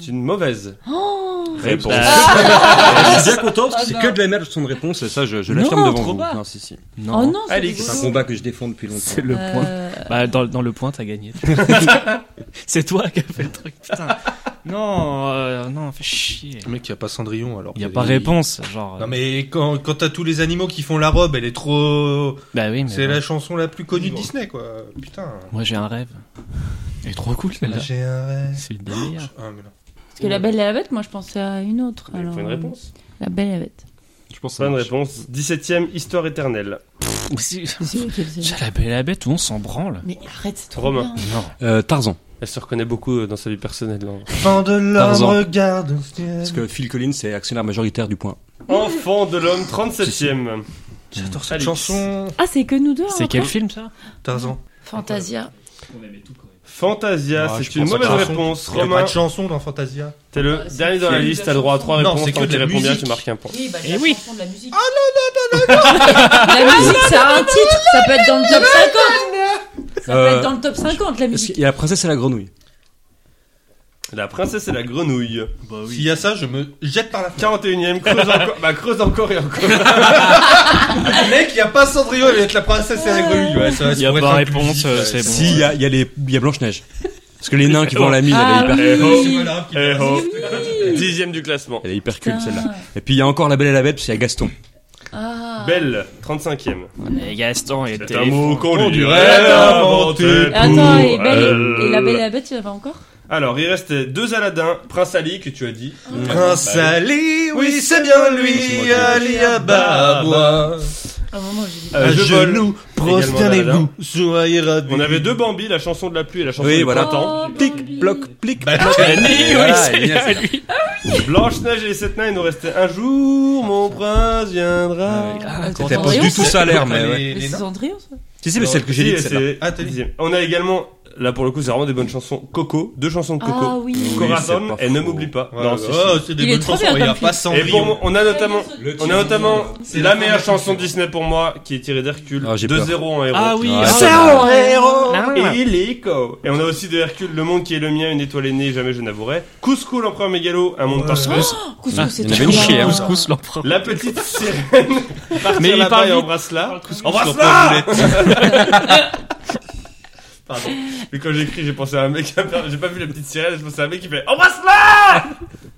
C'est une mauvaise Oh réponse. Je suis bien content parce que c'est Ah que non. de la merde son réponse et ça je, je Non, l'affirme devant vous. bas. Non, si, si. Oh non, c'est Alix. C'est un combat que je défends depuis longtemps. C'est le point. Euh, Bah, dans, dans le point, t'as gagné. c'est toi qui as fait le truc, putain. Non, euh, non, fais chier. Le mec, il y a pas Cendrillon alors. Il y a pas réponse, genre. Non mais quand, quand t'as tous les animaux qui font la robe, elle est trop. Bah oui, mais. C'est la chanson la plus connue de Disney quoi. Putain. Moi, j'ai un rêve. Elle est trop cool, celle-là. J'ai un rêve. C'est une des meilleures. Ah, mais non. Parce que la Belle et la Bête, moi je pensais à une autre. Il alors, faut une euh, réponse. La Belle et la Bête. Je pense Bonne marche. réponse. 17ème, Histoire éternelle. C'est la belle et la bête, tout le monde s'en branle. Mais arrête, c'est trop Romain. Non. Euh, Tarzan. Elle se reconnaît beaucoup dans sa vie personnelle. là. Enfant de l'homme, Tarzan. regarde au ciel. Parce que Phil Collins est actionnaire majoritaire du point. Enfant de l'homme, 37ème. J'adore cette Alix. chanson. Ah, c'est que nous deux C'est encore quel film, ça? Tarzan. Fantasia. C'est je une pense à mauvaise la chanson. réponse. Il y a pas de chanson dans Fantasia. t'es le Ah, c'est dernier dans la liste, t'as le droit à trois Non, réponses. c'est que tu la réponds bien, tu marques un point. Oui, bah, Eh oui. chanson de la musique. Ah non, non, non, non, La musique, ça a un titre. Ça peut être dans le top 50. Ça peut Euh, être dans le top 50, la musique. qu'il y a la princesse et la grenouille. La princesse et la grenouille. Bah S'il y a ça, je me jette par la 41ème, creuse encore, bah creuse encore et encore. Mec, il y a pas Cendrillon, il va être la princesse et la grenouille. Ouais, ça, Il y a pas réponse, euh, c'est bon. Si, il y a, il y a les, il y a Blanche-Neige. Parce que les nains qui vont à la mine, Ah elle est hyper, oui. Eh oh. Eh oh. Oui. Dixième du classement. elle est hyper culte Putain. celle-là. Et puis il y a encore la belle et la bête parce qu'il y a Gaston. Ah. Belle, 35ème. Et Gaston était. C'est un mot qu'on lui inventé. Attends, et, Belle elle. et, et la Belle et la Bête, il y en avait encore Alors, il reste deux Aladin. Prince Ali, que tu as dit. Prince Bah, Ali, oui, c'est bien lui, Ali Ababa. À un moment, j'ai dit. Euh, À je vole. genoux, prosternez-vous, soyez ravis. On avait deux Bambi, la chanson de la pluie et la chanson Oui, du voilà. printemps. Oh, Plic, Bambi. bloc, plic, Bah, bloc. Oui, Voilà, c'est. Blanche-Neige et les sept nains, il nous restait un jour, mon prince viendra. Ah, C'était pas du tout ça l'air, mais Les- ouais. c'est. Cendrillon, ça Si, si, mais c'est celle que j'ai dit, c'est Ah. On a également, là pour le coup, c'est vraiment des bonnes chansons. Coco, deux chansons de Coco. Ah oui. Oui, Corazon pas et Ne m'oublie pas. Ouais, Non, oh, c'est des Il est bonnes chansons, il y a pas si. Et pour on a notamment, on a notamment C'est la la meilleure chanson. Disney pour moi, qui est tirée d'Hercule. Ah, j'ai peur. 2-0 en héros. Ah oui, Ouais, ah, c'est là. un héros Ah. et illico. Et on a aussi de Hercule, Le monde qui est le mien, une étoile est née, jamais je n'avouerai. Couscous, l'empereur mégalo, un monde parfait. Couscous, Ah, c'est il en hein. Couscous, l'empereur. La petite sirène. Mais il parle et embrasse-la. Embrasse-la Pardon. Mais quand j'ai écrit, j'ai pensé à un mec, j'ai pas vu la petite sirène, j'ai pensé à un mec qui fait Embrasse-la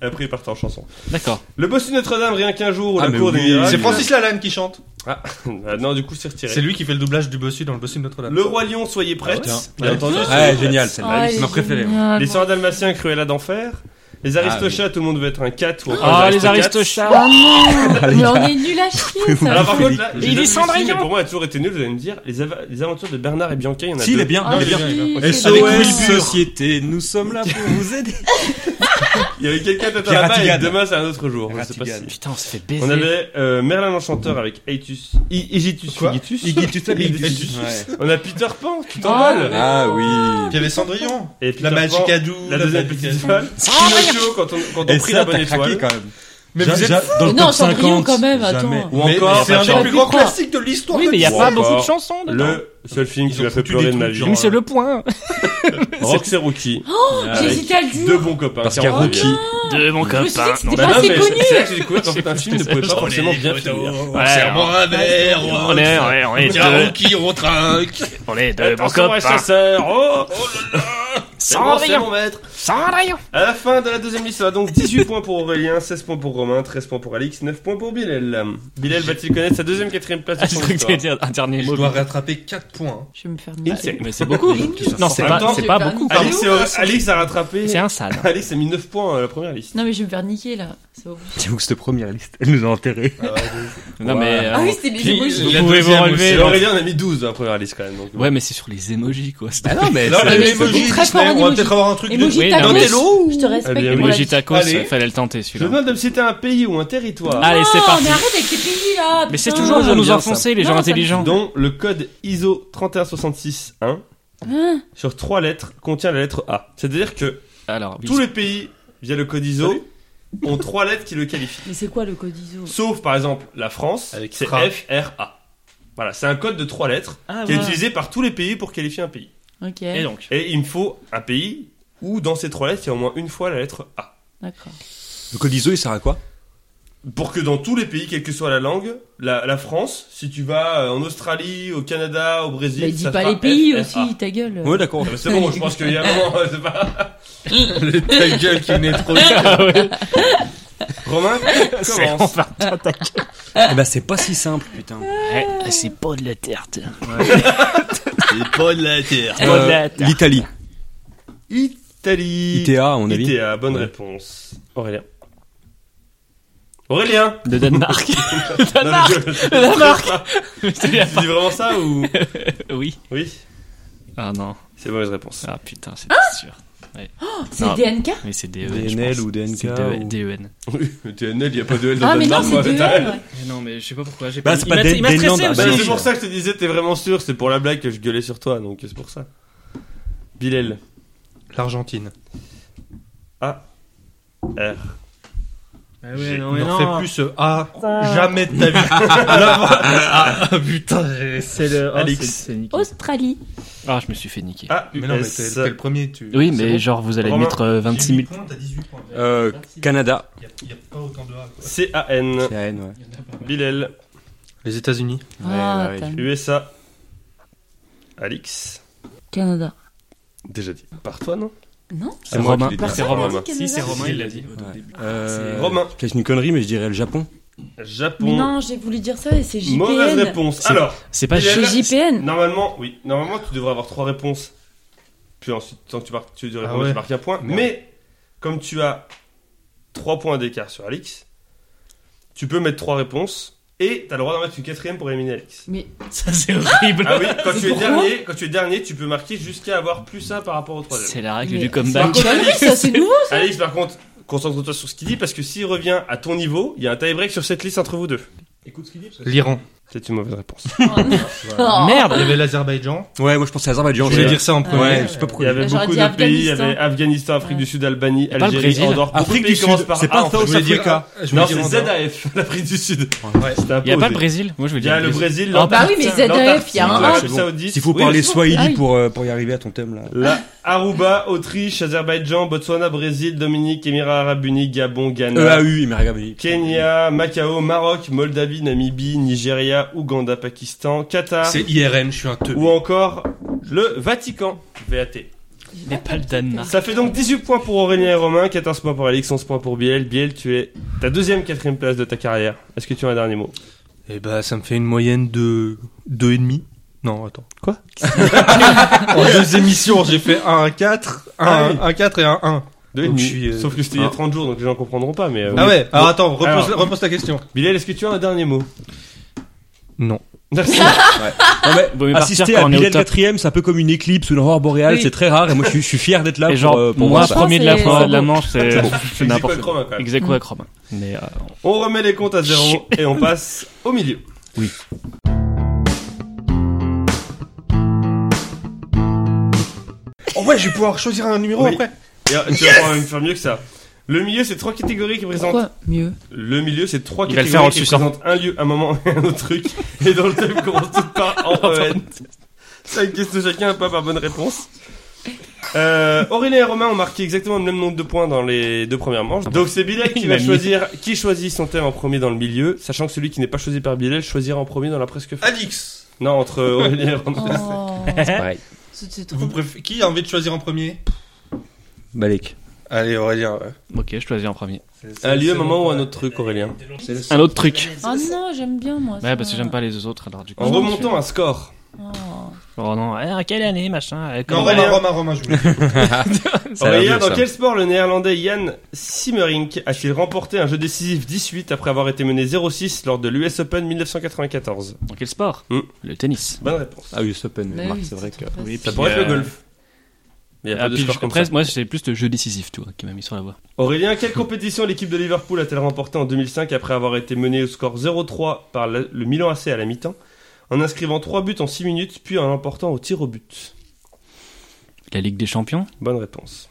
Et après, il part en chanson. D'accord. Le bossu Notre-Dame, rien qu'un jour, ou Ah, la mais cour des miracles. C'est Francis Lalanne qui chante. Ah, non, du coup, c'est retiré. C'est lui qui fait le doublage du bossu dans le bossu de Notre-Dame. Le roi lion, soyez prêts. tiens. Bien entendu. Ouais, génial, celle-là. Ah, c'est ma préférée. géniale. Les sœurs dalmatiens, Cruella d'enfer. Les Aristochats, tout le monde veut être un 4 ou Ah, les Aristochats. Ah Mais on est nul à chier, ça. Alors par contre, là, Il est Cendrillon. le film, mais pour moi, il a toujours été nul. Vous allez me dire, les, ava- les aventures de Bernard et Bianca, il y en a Si, deux. il est bien, Ah, il est bien. c'est Avec SOS Louis Bure. Société, nous sommes là pour vous aider. Il y avait quelqu'un Pierre là-bas et demain, c'est un autre jour. Je sais pas Rattigan. si- Putain, on s'est fait baiser. On avait euh, Merlin l'Enchanteur avec Aitus, I- Igitus, Quoi Figitus. Igitus. On a Peter Pan, qui Ah. t'envole. Ah oui. Puis il y avait Cendrillon. Et La Magic Adou. La deuxième petite étoile. Pinocchio, quand on, quand on prit la bonne étoile. quand même. Mais vous êtes ja- dans non, Cendrillon 50, quand même, attends. Ou encore, c'est un des plus grands classiques de l'histoire. Oui, de mais il y a pas Ou beaucoup de chansons dedans. Le seul film qui m'a fait pleurer de ma vie. c'est le point. Rox et Rookie. J'ai hésité à le Deux dire. bons copains. Parce qu'il y a 49e. Rookie. De mon Je me suis dit que c'était Bah pas non, assez mais connu. c'est là que j'ai découvert qu'en fait un film ne pouvait pas forcément bien finir. Serre-moi un verre. On est, on est, on est Tiens, deux, Rookie, on trinque. on est deux bons copains. chasseur. Oh, oh là là. Bon, Cendrillon. mon maître. Cendrillon. À la fin de la deuxième liste, on a donc 18 points pour Aurélien, 16 points pour Romain, 13 points pour Alix, 9 points pour Bilal. Bilal va-t-il connaître sa deuxième, quatrième place Ah, de j'ai son histoire dire un dernier Je mot. dois rattraper 4 points. Je vais me faire Mais c'est- niquer. Mais c'est beaucoup. Non, c'est pas, c'est pas je beaucoup. Alix, Alix a rattrapé. C'est un sale. Alix a mis 9 points à la première liste. Non, mais je vais me faire niquer là. C'est. J'avoue que cette première liste, elle nous a enterrés. Non, mais. Ah euh, oui, c'était les Puis, emojis. Vous pouvez vous relever. Aurélien en a mis 12 à la première liste quand même. Ouais, mais c'est sur les emojis, quoi. Ah non, mais Non, c'est- très fort On va peut-être avoir un truc de... Oui, mais- Je te respecte. Eh bien, pour la Emoji tacos, Allez. fallait le tenter Je celui-là. demande de me citer un pays ou un territoire Allez, c'est Non, parti. mais arrête avec tes pays là. Mais c'est putain. toujours pour j'aime nous bien enfoncer, les Non, gens ça intelligents. dont le code ISO 31661 Hein sur trois lettres contient la lettre A. C'est-à-dire que Alors, tous les pays, via le code ISO, ont trois lettres qui le qualifient. Mais c'est quoi le code ISO? Sauf par exemple la France, Avec c'est Fra. F R A. Voilà, c'est un code de trois lettres Ah, qui est voilà. utilisé par tous les pays pour qualifier un pays. Ok. Et donc Et il me faut un pays où dans ces trois lettres, il y a au moins une fois la lettre A. D'accord. Le code ISO, il sert à quoi? Pour que dans tous les pays, quelle que soit la langue, la, la France, si tu vas euh, en Australie, au Canada, au Brésil, Mais dis ça pas les pays aussi, ta gueule. Ouais, d'accord. Ah, mais C'est bon, je pense qu'il y a vraiment, euh, c'est pas... Le ta gueule qui venait trop vite. Romain, C'est commence. Eh ben, c'est pas si simple, putain. Ouais, c'est pas de la terre. tiens. C'est pas de la terre. Pas de la Euh, terre. L'Italie. Italie. ITA, à mon avis. ITA, bonne Ouais. réponse. Aurélien. Aurélien De Danemark. Non, mais je- Danemark. Tu dis vraiment ça ou oui. Oui, Ah non. c'est mauvaise réponse. Ah putain, c'était sûr. C'est Non. DNK Mais c'est DEN. je DNL pense. ou DNK C'est DEN. ou- DEN. Oui, mais TNL, il n'y a pas de L dans Ah, mais non, Danemark, c'est quoi, ouais. Mais non, mais je sais pas pourquoi. J'ai Bah, pas. c'est il pas m'a- Den- il m'a Denland, stressé ah, Bah, aussi. c'est pour ça que je te disais, t'es vraiment sûr, c'est pour la blague que je gueulais sur toi, donc c'est pour ça. Bilal. L'Argentine. A. R. Bah ouais, non, Ne mais non. plus ce A jamais de ta vie. Voilà. ah, putain, C'est le. Alix. c'est- c'est niqué. Australie. Ah, je me suis fait niquer. A. Mais non, mais t'es t'es le premier. Tu... Oui, mais bon. genre, vous allez Romain. mettre euh, 26 000. points, t'as 18 points. Euh, Canada. Il y a, pas autant de A. Quoi. C. A. N. C'est la haine, ouais. Bilal. Les États-Unis. Ah, ouais, t'as- USA. Alix. Canada. Déjà dit. Par toi, non? Non C'est Romain. C'est Romain. Si, c'est Romain, il l'a dit. au début. Euh, C'est- Romain. Une connerie, mais je dirais le Japon. Japon. Mais non, j'ai voulu dire ça et c'est JPN. Mauvaise réponse. C'est- Alors, C'est pas JPN. normalement, oui, normalement, tu devrais avoir trois réponses. Puis ensuite, tant que tu marques, tu devrais Ah ouais. tu marques un point. Merde. Mais, comme tu as trois points d'écart sur Alix, tu peux mettre trois réponses. Et t'as le droit d'en mettre une quatrième pour éliminer Alix. Mais Ça, c'est horrible. Ah oui, quand tu es dernier, quand tu es dernier, tu peux marquer jusqu'à avoir plus un par rapport au troisième. C'est la règle mais du c'est comeback. une connerie, ça, c'est nouveau. Alix, par contre, concentre-toi sur ce qu'il dit parce que s'il revient à ton niveau, il y a un tie-break sur cette liste entre vous deux. Écoute ce qu'il dit. L'Iran. C'est une mauvaise réponse. Oh. Merde. Il y avait l'Azerbaïdjan. Ouais, moi je pensais à Azerbaïdjan. Je voulais dire ça en premier. Ouais, je sais pas Il pourquoi. y avait beaucoup de pays, il y avait Afghanistan, Afrique Ouais. du Sud, Albanie, Algérie, Brésil. Andorre. Afrique du Sud, par c'est A, pas. South dire- Africa. Non, dire c'est. ZAF, l'Afrique du Sud. Il y a pas le Brésil Moi, je veux Il y dire. a le Brésil, Ah bah oui, mais l'Antarctique, ZAF, il y a un l'Antarctique. S'il faut parler. Swahili Ah euh, pour y arriver à ton thème là. Aruba, Autriche, Azerbaïdjan, Botswana, Brésil, Dominique, Émirats Arabes Unis, Gabon, Ghana, EAU, m'a regardé. Kenya, Macao, Maroc, Moldavie, Namibie, Nigeria, Ouganda, Pakistan, Qatar C'est IRN, je suis un teubé. ou encore le Vatican. VAT. Mais pas le Danemark. Ça fait donc 18 points pour Aurélien et Romain, 14 points pour Alix, 11 points pour Biel. Biel, tu es ta deuxième, quatrième place de ta carrière. Est-ce que tu as un dernier mot? Et bah, ça me fait une moyenne de 2,5. Non, attends. Quoi En deux émissions, j'ai fait un 4, un, Ah oui. un 4 et un 1. Deux et Donc, je suis, euh, Sauf que c'était il y a ah. 30 jours, donc les gens comprendront pas. Mais euh, Ah oui. ouais Alors attends, repose, Alors. repose ta question. Bilal, est-ce que tu as un dernier mot? Non. Merci. Non, mais Vaut mieux partir assister quand à on est au Bilal top. 4ème, c'est un peu comme une écleclipse ou une aurore boréale, Oui. c'est très rare et moi je suis, je suis fier d'être là Et pour, genre, euh, pour moi, voir ça. premier de la, c'est- c'est de la manche, c'est n'importe quoi. Romain, quand même. Mais euh, On remet les comptes à zéro et on passe au milieu. Oh ouais, je vais pouvoir choisir un numéro Oui. après. Et, euh, tu vas pouvoir même faire mieux que ça. Le milieu, c'est trois catégories qui présentent. Pourquoi mieux Le milieu, c'est trois Il va le faire en catégories qui suçant. présentent un lieu, un moment et un autre truc. Et dans le thème commence tout par en EN. Cinq questions chacun, pas par bonne réponse. Euh, Aurélien et Romain ont marqué exactement le même nombre de points dans les deux premières manches. Donc c'est Bilal qui Il va mis. choisir qui choisit son thème en premier dans le milieu, sachant que celui qui n'est pas choisi par Bilal choisira en premier dans la presque fin. Alix. Non, entre Aurélien et Romain. Oh, C'est pareil. C'est trop. Vous préférez... Qui a envie de choisir en premier? Balek. Allez, Aurélien. ouais. ok, je choisis en premier. Un lieu, un moment ou un autre truc, Aurélien? Un autre truc. Oh non, j'aime bien moi. Ouais, ça. parce que j'aime pas les autres, alors du coup. En je remontant un score. Oh. Oh non, eh, quelle année, machin euh, Non. Romain, Romain, Romain, je voulais. Ça a l'air Aurélien, dans ça. quel sport le néerlandais Jan Simmerink a-t-il remporté un jeu décisif 18 après avoir été mené 0-6 lors de l'US Open 1994 Dans quel sport? Hmm. Le tennis. Bonne réponse. Ah oui, Open, Bah Marc, oui, c'est vrai que. Oui. Ça pourrait être euh, le golf. Mais il n'y a Ah, pas de puis après, ça. moi, c'est plus le jeu décisif, tu vois, qui m'a mis sur la voie. Aurélien, quelle compétition l'équipe de Liverpool a-t-elle remporté en 2005 après avoir été menée au score 0-3 par le le Milan AC à la mi-temps? En inscrivant 3 buts en 6 minutes puis en l'emportant au tir au but La Ligue des Champions Bonne réponse.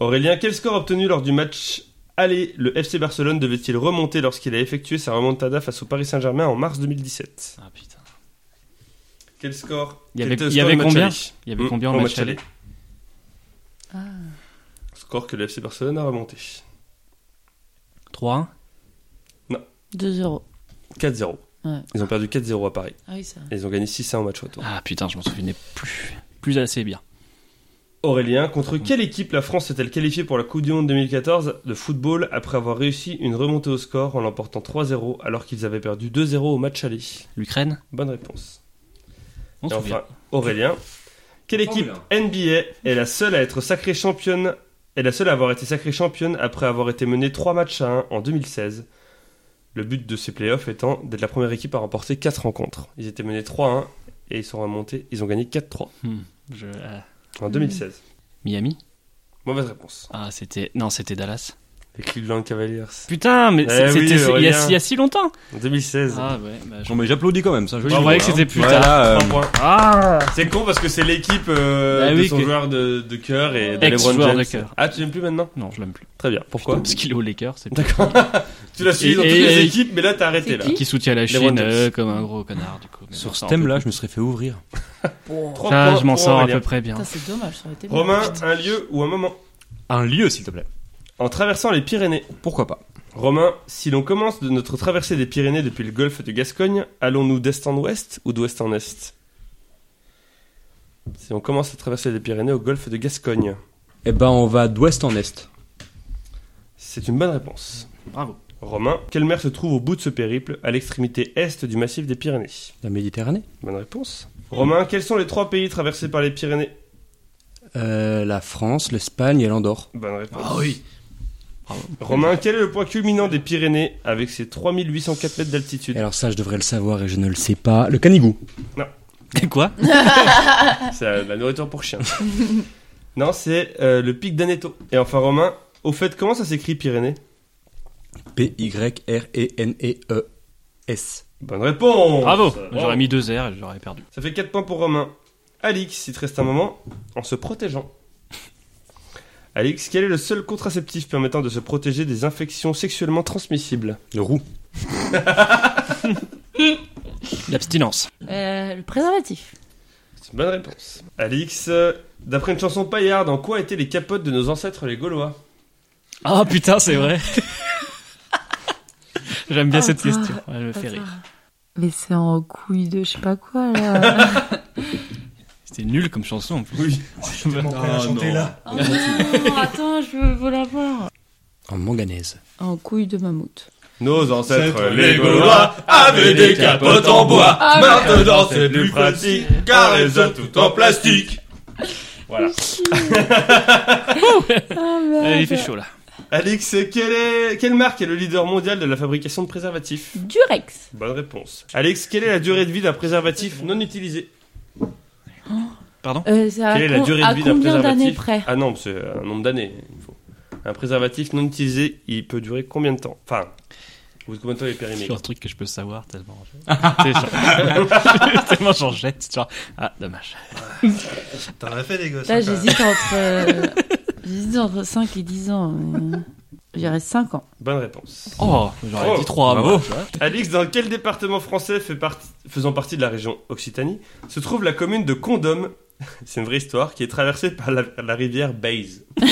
Aurélien, quel score obtenu lors du match aller le FC Barcelone devait-il remonter lorsqu'il a effectué sa remontada face au Paris Saint-Germain en mars 2017 Ah putain. Quel score? Il y avait- il y score avait combien? Il y avait Hmm, combien au en match match aller? Ah. Score que le FC Barcelone a remonté. 3-1 2-0. 4-0. Ouais. Ils ont perdu 4-0 à Paris. Ah oui, ça. Et ils ont gagné 6-1 au match retour. Ah putain, je m'en souvenais plus. Plus assez bien. Aurélien, contre quelle équipe la France s'est-elle qualifiée pour la Coupe du Monde 2014 de football après avoir réussi une remontée au score en l'emportant 3-0 alors qu'ils avaient perdu 2-0 au match aller? L'Ukraine? Bonne réponse. On Et enfin, Aurélien, quelle équipe NBA est la seule à être sacrée championne est la seule à avoir été sacrée championne après avoir été menée 3 matchs à 1 en 2016 Le but de ces playoffs étant d'être la première équipe à remporter 4 rencontres. Ils étaient menés 3-1 et ils sont remontés, ils ont gagné 4-3 Hmm, je- euh, en 2016. Miami? Mauvaise réponse. Ah, c'était. Non, c'était Dallas. Les Cleveland Cavaliers Putain, mais Eh oui, c'était il, y a, Aurélien. il y a si longtemps en 2016. Ah ouais, bah, je... Mais j'applaudis quand même, ça. je croyais que c'était plus Voilà, tard. euh, Trois points. Ah C'est con parce que c'est l'équipe euh, Ah de son que- joueur de, de cœur et de LeBron James. de cœur. Ah, tu l'aimes plus maintenant? Non, je l'aime plus. Très bien. Pourquoi? Parce qu'il est au Lakers, c'est D'accord. tu l'as suivi Et- dans toutes et- les et- équipes, mais là t'as arrêté là. qui qui soutient la Chine euh, comme un gros connard, du coup. Sur ce on thème-là, je me serais fait ouvrir. Trois Ça, points je m'en sors à peu près bien. C'est dommage, ça aurait été bien. Romain, un lieu ou un moment? Un lieu, s'il te plaît. En traversant les Pyrénées. Pourquoi pas Romain, si l'on commence de notre traversée des Pyrénées depuis le golfe de Gascogne, allons-nous d'est en ouest ou d'ouest en est? Si on commence à traverser les Pyrénées au golfe de Gascogne, Eh ben, on va d'ouest en est. c'est une bonne réponse. Bravo. Romain, quelle mer se trouve au bout de ce périple, à l'extrémité est du massif des Pyrénées? La Méditerranée Bonne réponse. Romain, quels sont les trois pays traversés par les Pyrénées? Euh, La France, l'Espagne et l'Andorre. Bonne réponse. Ah oui. Romain, quel est le point culminant des Pyrénées avec ses 3804 mètres d'altitude? Et alors ça, je devrais le savoir et je ne le sais pas. Le Canigou. Quoi? C'est euh, la nourriture pour chien. non, c'est euh, le pic d'Aneto. Et enfin, Romain, au fait, comment ça s'écrit Pyrénées? P-Y-R-E-N-E-E-S. Bonne réponse Bravo. Bravo. J'aurais mis deux airs et j'aurais perdu. Ça fait 4 points pour Romain. Alix, il te reste un moment, en se protégeant. Alix, quel est le seul contraceptif permettant de se protéger des infections sexuellement transmissibles Le roux. L'abstinence. Euh, le préservatif. C'est une bonne réponse. Alix, euh, d'après une chanson paillarde, en quoi étaient les capotes de nos ancêtres les Gaulois? Ah putain, c'est vrai. J'aime bien Ah, cette question. Elle me fait rire. Mais c'est en couille de je sais pas quoi là. C'était nul comme chanson en plus. Oui. là. oh non, attends, je veux, veux la voir. En manganèse. En couille de mammouth. Nos ancêtres, les Gaulois, avaient des capotes en bois. Ah, Maintenant, c'est plus pratique, car elles ont tout en plastique. Voilà. Ah il fait chaud là. Alix, quelle, est, quelle marque est le leader mondial de la fabrication de préservatifs? Durex. Bonne réponse. Alix, quelle est la durée de vie d'un préservatif non utilisé? Pardon Euh, Quelle est la durée de vie d'un combien d'années préservatif près Ah non, c'est un nombre d'années. Un préservatif non utilisé, il peut durer combien de temps Enfin, ou combien de temps il est périmé C'est un truc que je peux savoir tellement. genre- tellement j'en jette. Genre, ah, dommage. T'en as fait des gosses. Là, hein, toi. j'hésite entre, euh, j'hésite entre 5 et 10 ans. mais, euh, Je dirais 5 ans. Bonne réponse. Oh, j'aurais Oh, dit 3 bravo. Alix, dans quel département français fait faisant partie de la région Occitanie se trouve la commune de Condom C'est une vraie histoire qui est traversée par la, la rivière Baise.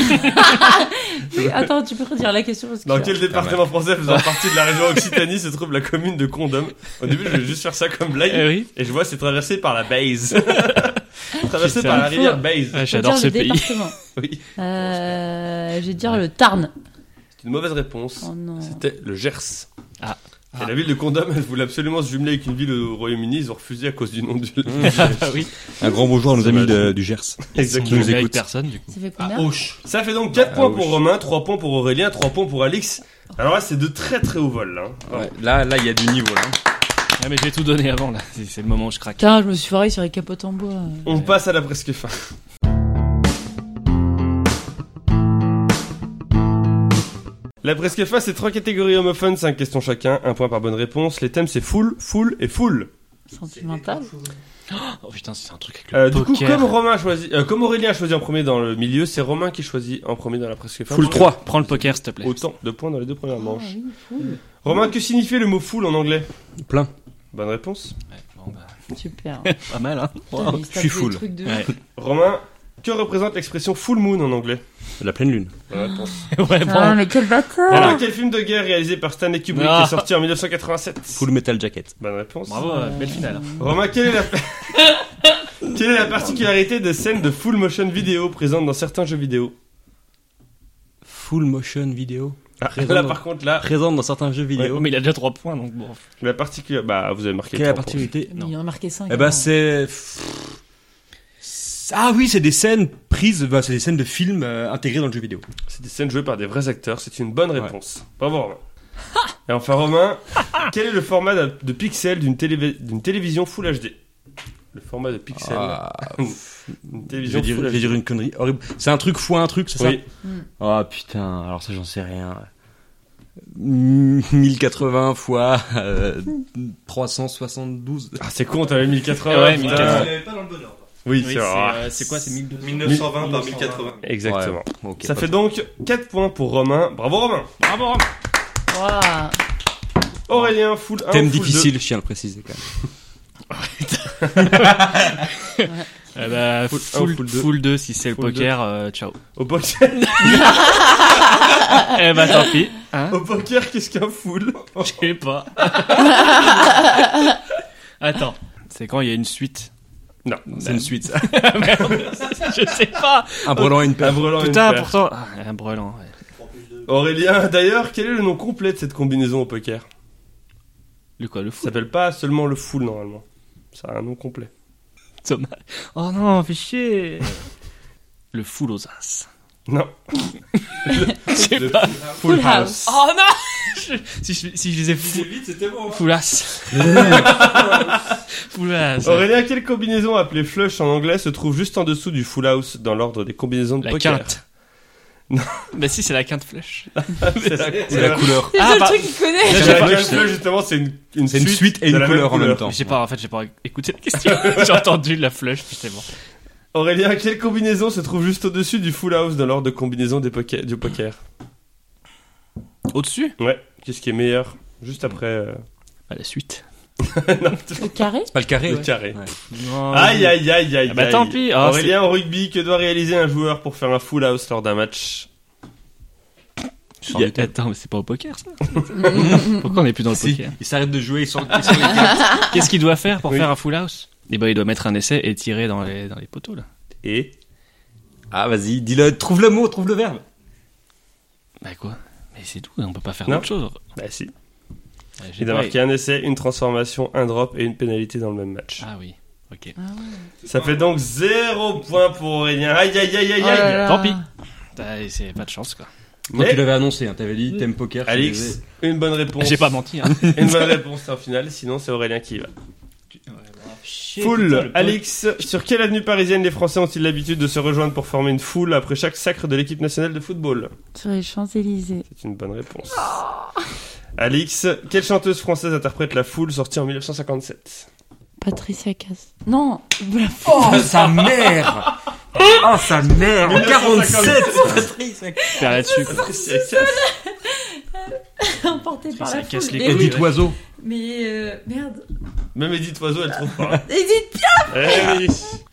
Oui, attends, tu peux redire la question parce que Dans quel département français faisant partie de la région Occitanie se trouve la commune de Condom? Au début, je vais juste faire ça comme blague. Eh oui. Et je vois, c'est traversé par la Baise. traversé Putain. par la rivière. Ouais, Faut J'adore ce pays. département. Oui. Euh, je vais dire le Tarn. C'est une mauvaise réponse. Oh. C'était le Gers. Ah. Et la ville de Condom, elle voulait absolument se jumeler avec une ville au Royaume-Uni. Ils ont refusé à cause du nom du. Ah oui. Un grand bonjour à nos amis de- du Gers. Exactement. Qui nous écoutent. personne du coup. Ça fait Ah, combien. Ça fait donc 4 Ah, points pour Romain, 3 points pour Aurélien, 3 points pour Alix. Alors là, c'est de très très haut vol. Là. hein. Ouais, là, là, il y a du niveau là. Ah, mais j'ai tout donné avant là. C'est c'est le moment où je craque. Putain, je me suis foiré sur les capotes en bois. On passe à la presque fin. La presque fin, c'est trois catégories homophones, 5 questions chacun, un point par bonne réponse. Les thèmes, c'est full, full et full. Sentimental. Oh putain, c'est un truc avec le Euh, du coup, poker. comme Romain euh, comme Aurélien a choisi en premier dans le milieu, c'est Romain qui choisit en premier dans la presque fin. Full 3. Prends le poker s'il te plaît. Autant de points dans les deux premières Ah, manches. Romain, que signifiait le mot full en anglais? Plein. Bonne réponse. Ouais, bon, bah, Super. pas mal hein. Putain, mais il se je suis tape des full. trucs de- Ouais. Romain, Que représente l'expression full moon en anglais La pleine lune. Ouais, bon. Ah, mais quel bâtard Alors, quel film de guerre réalisé par Stanley Kubrick Ah. est sorti en 1987 Full Metal Jacket. Bonne réponse. Bravo, euh, belle finale. Romain, quelle est la... quelle est la particularité des scènes de full motion vidéo présentes dans certains jeux vidéo Full motion vidéo. ah, Là, dans- par contre, là, Présente dans certains jeux vidéo. Ouais, mais il a déjà 3 points, donc bon. la particularité... Bah, vous avez marqué Quelle est la trois points. particularité Il en a marqué 5. Eh ben c'est. Ah oui, c'est des scènes prises, bah, c'est des scènes de films euh, intégrées dans le jeu vidéo. C'est des scènes jouées par des vrais acteurs, c'est une bonne réponse. Bravo Romain. Et enfin Romain, quel est le format de, de pixels d'une télévi- d'une télévision Full HD Le format de pixels Ah, d'une je vais télévision dire, Full je vais HD. dire une connerie horrible. C'est un truc fois un truc, c'est Oui, ça Ah putain, alors ça j'en sais rien. Mm, 1080 fois euh, 372. ah, c'est con, t'avais 1080. Ouais, putain. 1080. Il avait pas dans le bon ordre. Oui, c'est euh, c'est quoi, c'est 1200 1920 par 1080. Exactement. Ouais, Ça fait trop. donc 4 points pour Romain. Bravo Romain. Bravo, Romain. Aurélien, full 1, Thème full difficile, je tiens à le préciser quand même. Eh bah, Full full, un, full deux. full 2 si c'est le poker, euh, ciao. 2. Au poker, eh bah, tant pis. Hein au poker qu'est-ce qu'un full? Je sais pas. Attends. C'est quand il y a une suite? Non. C'est une suite. Je sais pas. un brelan et une Un paire. brelan et une Putain, paire. pourtant. Ah, un brelan, ouais. Aurélien, d'ailleurs, quel est le nom complet de cette combinaison au poker? Le quoi, le Ça fou s'appelle pas seulement le full normalement. Ça a un nom complet. Dommage. Oh non, fais chier. Le full aux as. Non. Le pas. Full House. Oh non Je- si, je, si je disais full, vite, c'était bon. full as. full as. Aurélien, quelle combinaison appelée flush en anglais se trouve juste en dessous du full house dans l'ordre des combinaisons de La poker? quinte. Non. Bah si, c'est la quinte flèche. C'est la, C'est la couleur. C'est Ah, le bah- truc qu'il connaît. La quinte flush, justement, c'est une, une, C'est une suite et une couleur en même temps. J'ai pas, en fait, j'ai pas écouté la question. j'ai entendu la c'est bon. Aurélien, quelle combinaison se trouve juste au-dessus du full house dans l'ordre de combinaison des poker, du poker? Au-dessus? Ouais. Qu'est-ce qui est meilleur? Juste après euh, Bah, la suite. Le carré? C'est pas le carré. le ouais. carré. Ouais. Non. Aïe aïe aïe aïe Ah bah aïe. tant pis. Ah, Aurélien, au rugby, que doit réaliser un joueur pour faire un full house lors d'un match? Attends, mais c'est pas au poker ça? Pourquoi on est plus dans le Si, poker? Il s'arrête de jouer, il sort, il sort les cartes. Qu'est-ce qu'il doit faire pour Oui. faire un full house? Eh ben, il doit mettre un essai et tirer dans les, dans les poteaux là. et? Ah, vas-y, dis-le, trouve le mot, trouve le verbe. Bah quoi? Mais c'est tout, on peut pas faire d'autre chose. bah si, Ouais, j'ai il doit marquer un essai, une transformation, un drop et une pénalité dans le même match. Ah oui, ok. Ah ouais. Ça fait donc 0 points pour Aurélien. Aïe aïe aïe aïe Oh aïe. là. Tant pis. Ah, c'est pas de chance quoi. Moi, Mais- tu l'avais annoncé, hein, t'avais dit thème poker. l'avais- une bonne réponse. J'ai pas menti. Hein. Une bonne réponse en finale, sinon c'est Aurélien qui y va. Foule, Alix, sur quelle avenue parisienne les Français ont-ils l'habitude de se rejoindre pour former une foule après chaque sacre de l'équipe nationale de football? Sur les Champs-Élysées. C'est une bonne réponse. Alix, quelle chanteuse française interprète La Foule sortie en 1957 Patricia Cass. Non, la Oh, sa mère Oh, sa mère En 47 Faire là-dessus quoi. emportée par Ça la casse foule. les Mais, couilles. Edith Oiseau. mais euh, merde. Même Edith Oiseau, elle trouve pas. Edith Eh oui.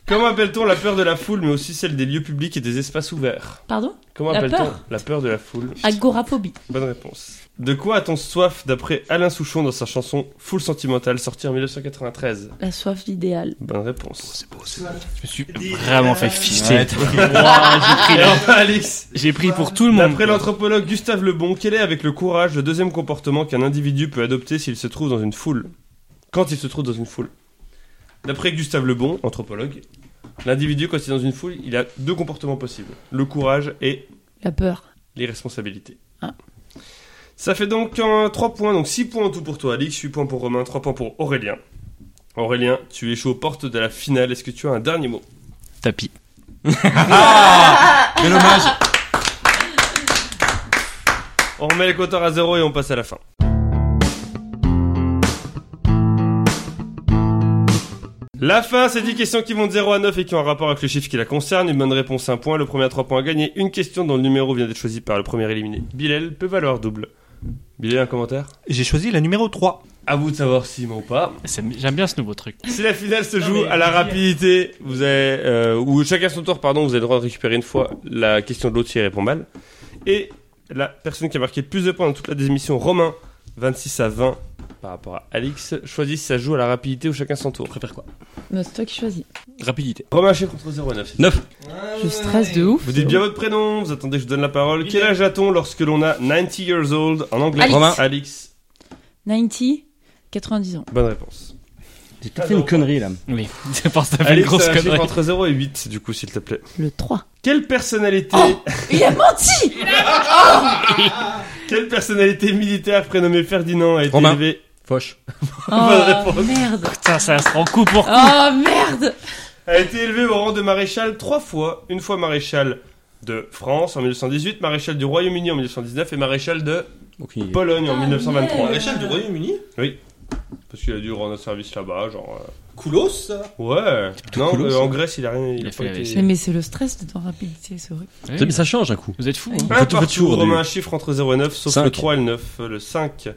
Comment appelle-t-on la peur de la foule, mais aussi celle des lieux publics et des espaces ouverts? Pardon? Comment La appelle-t-on peur? la peur de la foule? Agoraphobie. Bonne réponse. De quoi a-t-on soif d'après Alain Souchon dans sa chanson Foule sentimentale sortie en 1993 La soif idéale. Bonne réponse. Je me suis vraiment fait fister. Ouais, t'as- Ouah, j'ai pris, Et enfin, Alix, j'ai pris pour tout le monde. d'après l'anthropologue Gustave Lebon, quel est avec le courage le deuxième comportement qu'un individu peut adopter s'il se trouve dans une foule? Quand il se trouve dans une foule. D'après Gustave Lebon, anthropologue, l'individu quand il est dans une foule, il a deux comportements possibles. Le courage et La peur. l'irresponsabilité. Ah. Ça fait donc 3 points, donc 6 points en tout pour toi, Alix, 8 points pour Romain, 3 points pour Aurélien. Aurélien, tu échoues aux portes de la finale. Est-ce que tu as un dernier mot? Tapis. Ah Quel hommage On remet les compteurs à zéro et on passe à la fin. La fin, c'est 10 questions qui vont de 0 à 9 et qui ont un rapport avec le chiffre qui la concerne. Une bonne réponse, un point. Le premier à 3 points à gagner. Une question dont le numéro vient d'être choisi par le premier éliminé. Bilal peut valoir double. Bilal, un commentaire? J'ai choisi la numéro 3. À vous de savoir si ou pas. J'aime bien ce nouveau truc. Si la finale se joue à la rapidité, vous avez, euh, ou chacun son tour, pardon, vous avez le droit de récupérer une fois la question de l'autre si elle répond mal. Et la personne qui a marqué le plus de points dans toute la démission, Romain, 26 à 20 par rapport à Alix, choisit si ça joue à la rapidité ou chacun son tour. préfère quoi Non, c'est toi qui choisis. Rapidité. Romain, chiffre contre 0 et 9. 9. Je stresse de ouf. Vous dites bien votre prénom, vous attendez que je vous donne la parole. Quel âge a-t-on lorsque l'on a 90 years old en anglais Alix. Romain. Alix. 90, 90 ans. Bonne réponse. J'ai peut-être fait une connerie là. Oui, c'est parce que t'as fait une Alix, grosse un chiffre connerie. entre 0 et 8, du coup, s'il te plaît. Le 3. Quelle personnalité, Il a menti quelle personnalité militaire prénommée Ferdinand a été Romain. élevée Foch. Oh merde Putain, ça se rend coup pour coup. Oh merde a été élevé au rang de maréchal trois fois. Une fois maréchal de France en 1918, maréchal du Royaume-Uni en 1919 et maréchal de. Pologne en Ah, 1923. merde. Maréchal du Royaume-Uni? Parce qu'il a dû rendre un service là-bas, genre. euh, Koulos, ça? Ouais. Non, euh, en Grèce, il a rien. Il a pas fait été-. Mais, c'est le stress de ton rapidité, c'est vrai. Oui. Mais ça change un coup. Vous êtes fous. Oui. Hein. Un partout, Romain, un chiffre entre 0 et 9, sauf le 3 et le 9, euh, le 5.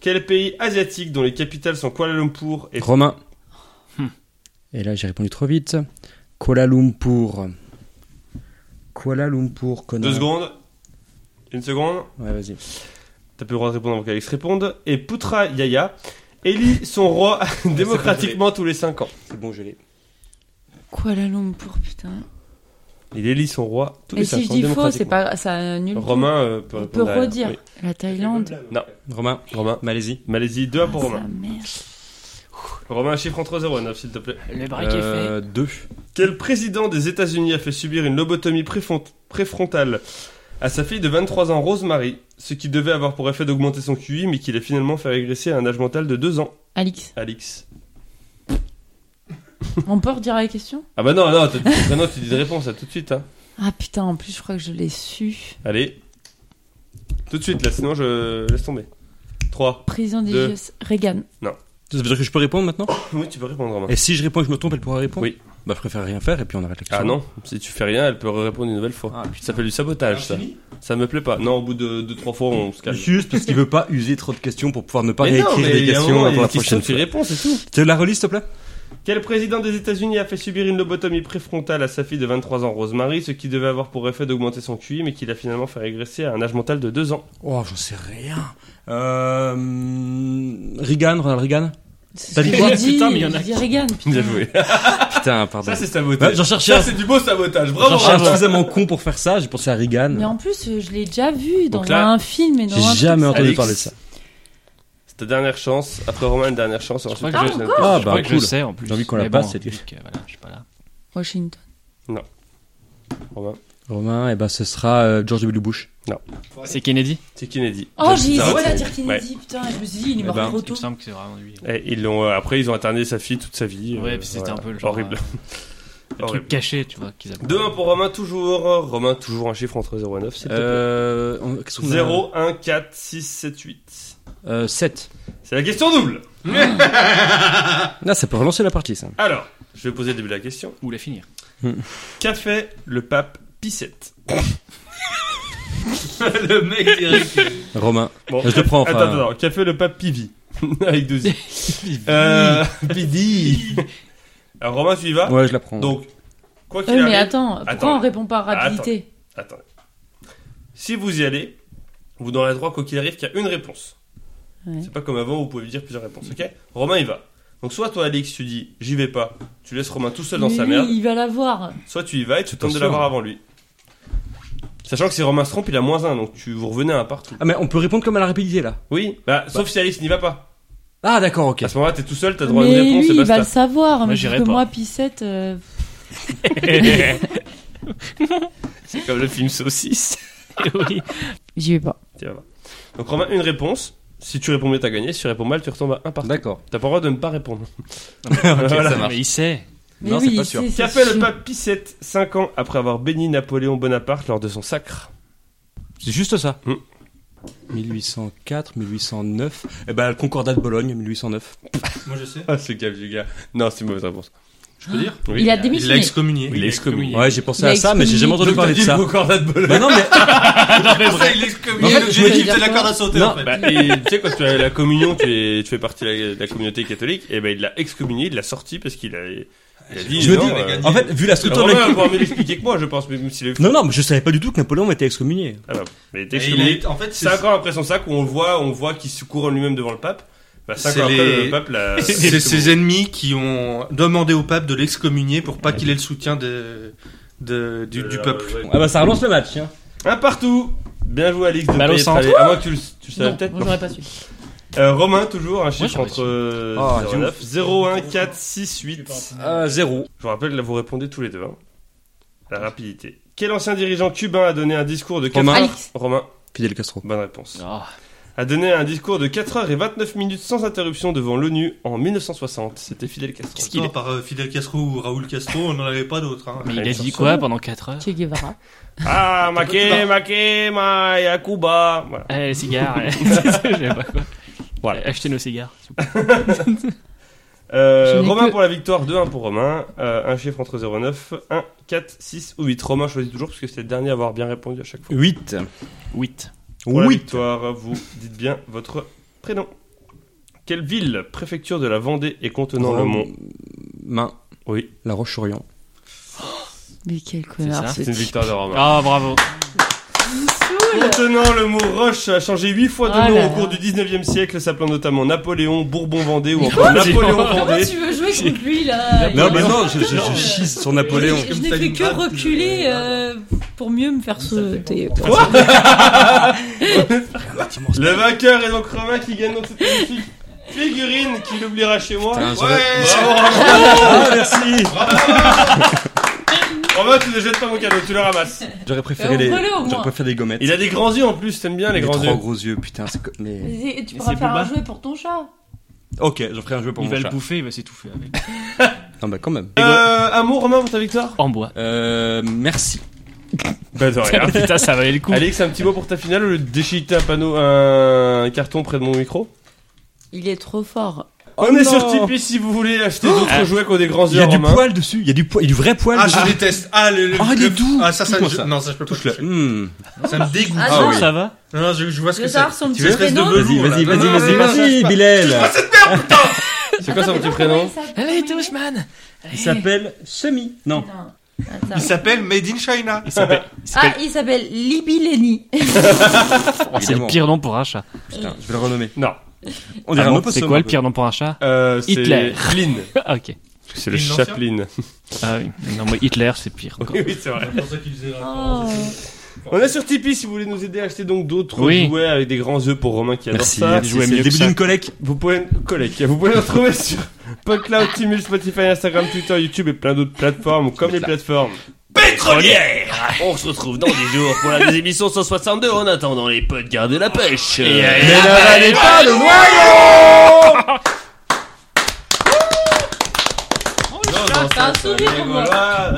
Quel pays asiatique dont les capitales sont Kuala Lumpur et Romain. Hmm. Et là, j'ai répondu trop vite. Kuala Lumpur. Kuala Lumpur, connard. Deux secondes. Une seconde. Ouais, vas-y. T'as plus le droit de répondre avant qu'Alex réponde. Et Putra Yaya élit son roi démocratiquement tous les 5 ans. C'est bon, je l'ai. Kuala Lumpur, putain. Il élit son roi tous Et les 5 ans. si je dis faux, c'est pas ça annule. Romain euh, peut répondre. redire. Oui. La Thaïlande. Romain. Romain. Malaisie. Malaisie, 2 pour Ah, Romain. sa mère. Romain, chiffre entre 0 et 9, s'il te plaît. Le break est fait. Euh, 2. Quel président des États-Unis a fait subir une lobotomie préfron- préfrontale à sa fille de 23 ans, Rosemary, ce qui devait avoir pour effet d'augmenter son QI, mais qui l'a finalement fait régresser à un âge mental de 2 ans Alix, Alix. on peut redire la question? Ah bah non, non, t'as- non, tu dis de réponse à tout de suite. Hein. Ah putain, en plus, je crois que je l'ai su. Allez. Tout de suite, là, sinon je laisse tomber. 3. Président des Deux. US, Reagan. Ça veut dire que je peux répondre maintenant? Oui, tu peux répondre, Romain. Et si je réponds et que je me trompe, elle pourra répondre? Oui. Bah, je préfère rien faire et puis on arrête la question. Ah non, si tu fais rien, elle peut répondre une nouvelle fois. Ah, ça fait du sabotage, ça. Ça me plaît pas. Non, au bout de 2-3 fois, on se calme. Juste parce qu'il veut pas user trop de questions pour pouvoir ne pas Mais non, réécrire mais des questions moment, il y pour a la prochaine tu fois. réponds, c'est tout. Tu la relis, s'il te plaît? Quel président des États-Unis a fait subir une lobotomie préfrontale à sa fille de 23 ans, Rosemary, ce qui devait avoir pour effet d'augmenter son QI, mais qui l'a finalement fait régresser à un âge mental de 2 ans Oh, j'en sais rien. Euh. Reagan, Ronald Reagan T'as dit quoi j'ai dit, Putain, mais il y en a j'ai dit Reagan. putain. Bien joué. Putain, pardon. Ça, c'est sabotage. Ouais, J'en cherchais Ça, un. c'est du beau sabotage. J'en Bravo, cherchais un Romain. suffisamment con pour faire ça, j'ai pensé à Reagan. Mais en plus, je l'ai déjà vu dans là, un film et dans J'ai un jamais entendu parler de ça. Ta dernière chance. Après Romain, une dernière chance. Je Ensuite, crois que je je- laisse- Ah, je bah, crois que cool. je sais en plus. J'ai envie qu'on la Mais passe, cette vu que, voilà, je suis pas là. Washington. Romain. Romain, et ben ce sera euh, George W. Bush. C'est Kennedy C'est Kennedy. Oh, j'ai hésité à dire Ouais. Kennedy, putain, je me suis dit, il est Eh mort ben, trop Il tôt. me semble que c'est vraiment lui. Et ils l'ont, euh, après, ils ont interné sa fille toute sa vie. Ouais, euh, puis c'était voilà. un peu le genre. Horrible. euh, Le Horrible. truc caché, tu vois. qu'ils appellent. 2-1 pour Romain, toujours. Romain, toujours un chiffre entre 0 et 9, s'il te plaît. Euh. on- qu'est-ce qu'on a 0, 1, 4, 6, 7, 8. Euh, 7. C'est la question double. Là, ça peut relancer la partie, ça. Alors, je vais poser le début de la question. Ou la finir. Qu'a fait le pape Pie VII le mec direct. Romain. Bon, Je te prends, enfin. Attends, attends, qu'a fait le pape Pivi Avec deux i. euh, Pivi. Alors, Romain, tu y vas Ouais, je la prends. Donc, quoi qu'il arrive. mais attends, pourquoi Attends. on répond pas rapidité? Attendez. Si vous y allez, vous n'aurez droit, quoi qu'il arrive, qu'à une réponse. Ouais. C'est pas comme avant où vous pouvez lui dire plusieurs réponses, ok Romain, il va. Donc, soit toi, Alix, tu dis j'y vais pas, tu laisses Romain tout seul dans Mais sa lui, merde, il va l'avoir. soit tu y vas et tu tentes de l'avoir avant lui. Sachant que si Romain se trompe, il a moins un, donc tu vous revenez à un partout. Ah, mais on peut répondre comme à la rapidité, là. Oui, bah, sauf si Alix n'y va pas. Ah, d'accord, ok. À ce moment-là, t'es tout seul, t'as droit à Mais une réponse lui, et il va le savoir. mais j'irai parce que pas. moi, Pissette, euh, C'est comme le film Saucisse. oui. j'y vais pas. Tu vas voir. Donc Romain, une réponse. Si tu réponds bien, t'as gagné. Si tu réponds mal, tu retombes à un partout. D'accord. T'as pas le droit de ne pas répondre. ça marche. Mais il sait. Mais Non, oui, c'est pas il sûr. sait, Qu'a fait le pape Pie VII 5 ans après avoir béni Napoléon Bonaparte lors de son sacre? C'est juste ça. Hmm. 1804, 1809. Eh ben, le Concordat de Bologne, 1809. Moi je sais. Ah, c'est du gars. Non, c'est une mauvaise réponse. Je peux dire Oui. Il a Il l'a démissionné. excommunié. Il est excommunié. Ouais, j'ai pensé Il à ça, mais j'ai jamais entendu parler de ça. Corda de Bologne. Bah non, mais Ça, il est excommunié, En fait, je me j'ai dis- quitté la corde à sauter, Non, en fait. Bah, et tu sais, quand tu as la communion, tu, es, tu fais partie de la, de la communauté catholique, et ben il l'a excommunié, il l'a sorti parce qu'il a, il a dit. je me non, dis, euh, en fait, vu la structure de la... pouvoir mieux l'expliquer que moi, je pense, même est Non, non, mais je savais pas du tout que Napoléon était excommunié. Ah bah, mais il était il excommunié. été- en fait, c'est Cinq ans après son sac, où on le voit, on voit qu'il se couronne lui-même devant le pape. Bah, C'est les- le. C'est ses ennemis qui ont demandé au pape de l'excommunier pour pas qu'il ait le soutien de, de- du, du peuple. Ah bah ça relance le match. Hein. Un partout. Bien joué, Alix. De pas au centre. À moins que tu le, tu le savais peut-être. moi, j'aurais pas su. Euh, Romain, toujours, un chiffre j'aurais entre euh, Ah, 09, 0, 1, 4, 6, 8. Euh, zéro. Je vous rappelle, là, vous répondez tous les deux. hein. La rapidité. Quel ancien dirigeant cubain a donné un discours de 4 Romain. Romain, Fidel Castro. bonne réponse. Ah. A donné un discours de 4 heures et 29 minutes sans interruption devant l'ONU en 1960. C'était Fidel Castro. Qu'est-ce qu'il est par euh, Fidel Castro ou Raoul Castro, on n'en avait pas d'autres. Hein. Mais il a dit quoi pendant 4 heures? Che Guevara. Ah, maqué, maqué, ma, ya Cuba. Voilà. Eh, les cigares. eh. Je sais pas quoi. Voilà. Eh, Achetez nos cigares. s'il vous plaît. Euh, Romain que- pour la victoire, 2-1 pour Romain. Euh, un chiffre entre 0,9, 1, 4, 6 ou 8. Romain choisit toujours parce que c'est le dernier à avoir bien répondu à chaque fois. 8. 8. Pour la Oui. victoire, vous dites bien votre prénom. Quelle ville, préfecture de la Vendée et contenant le mont Main. Oui, La Roche-sur-Yon. Mais quel connard c'est une type. victoire de Romain. Ah, bravo. Contenant le mot Roche a changé 8 fois de Oh nom là au cours là. du 19e siècle, s'appelant notamment Napoléon, Bourbon-Vendée ou encore Napoléon Comment Vendée. tu veux jouer contre lui là Non, mais non, je, je, sur Napoléon. Je, je n'ai fait que reculer euh, pour mieux me faire sauter. Le vainqueur est donc Romain qui gagne donc cette magnifique figurine qu'il oubliera chez moi. Putain, Ouais, bravo Romain. Ah, merci. Romain, tu ne jettes pas mon cadeau, tu le ramasses. J'aurais préféré Mais les, j'aurais préféré des gommettes. Il a des grands yeux en plus, t'aimes bien les grands yeux. gros yeux, putain. Mais... Et Tu pourras faire un jouet pour ton chat. Ok, j'en ferai un jeu pour Il mon va chat. le bouffer, il va s'étouffer avec. Non, bah quand même. Euh, amour, Romain, pour ta victoire? En bois. Euh, merci. Bah de rien. Putain, ça valait le coup. Alix, un petit mot pour ta finale au lieu de déchiqueter un panneau, un carton près de mon micro? Il est trop fort. On est non. sur Tipeee si vous voulez acheter d'autres jouets qui ont des grands Il yeux y a du Romain. poil dessus. Il y a du poil, il y a du vrai poil Ah, dessus. je déteste. Ah, le, le- Ah, il est le- doux. Ah, ça, ça, je- ça. non, ça, je peux pas. Toucher. Hmm. Ça me dégoûte. Ah, Ah non, oui. Ça va Non, non, je, je vois ce que veux c'est. Tu veux espèce de Vas-y, vas-y, vas-y, vas-y, non, non, vas-y, Bilal. C'est quoi son petit prénom Allez, Touchman Il s'appelle Semi. Non. Attends. Il s'appelle Made in China. Il s'appelle. il Ah, il s'appelle Libby Lenny. C'est le pire nom pour un chat. Putain, je vais le renommer. Non. On dirait Ah un bon, opossum. C'est quoi un le pire nom pour un chat Euh, Hitler. Flynn. Ah, ok. C'est le Chaplin. Ah oui. Non, mais Hitler, c'est pire encore. Oui, oui, c'est vrai. C'est pour ça qu'il faisait la Oh. On est sur Tipeee si vous voulez nous aider à acheter donc d'autres Oui. jouets avec des grands yeux pour Romain qui adore Merci. ça. Des jouets C'est mieux le début d'une collecte. Vous pouvez, collègue, vous pouvez nous retrouver sur PodCloud, Timul, Spotify, Instagram, Twitter, YouTube et plein d'autres plateformes comme les plateformes. Pétrolière On se retrouve dans 10 jours pour la émission 162 en attendant les potes garder la pêche. Mais n'avalez pas le noyau un sourire. Ah,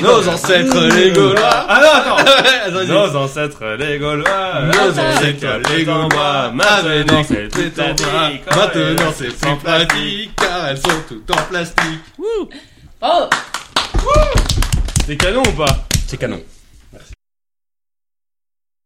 Nos ancêtres, les Gaulois. Ah non, attends Nos ancêtres les Gaulois Nos ancêtres, les Gaulois. Maintenant c'est tout en bas Maintenant, c'est sans plastique, car elles sont toutes en plastique. Oh C'est canon ou pas C'est canon.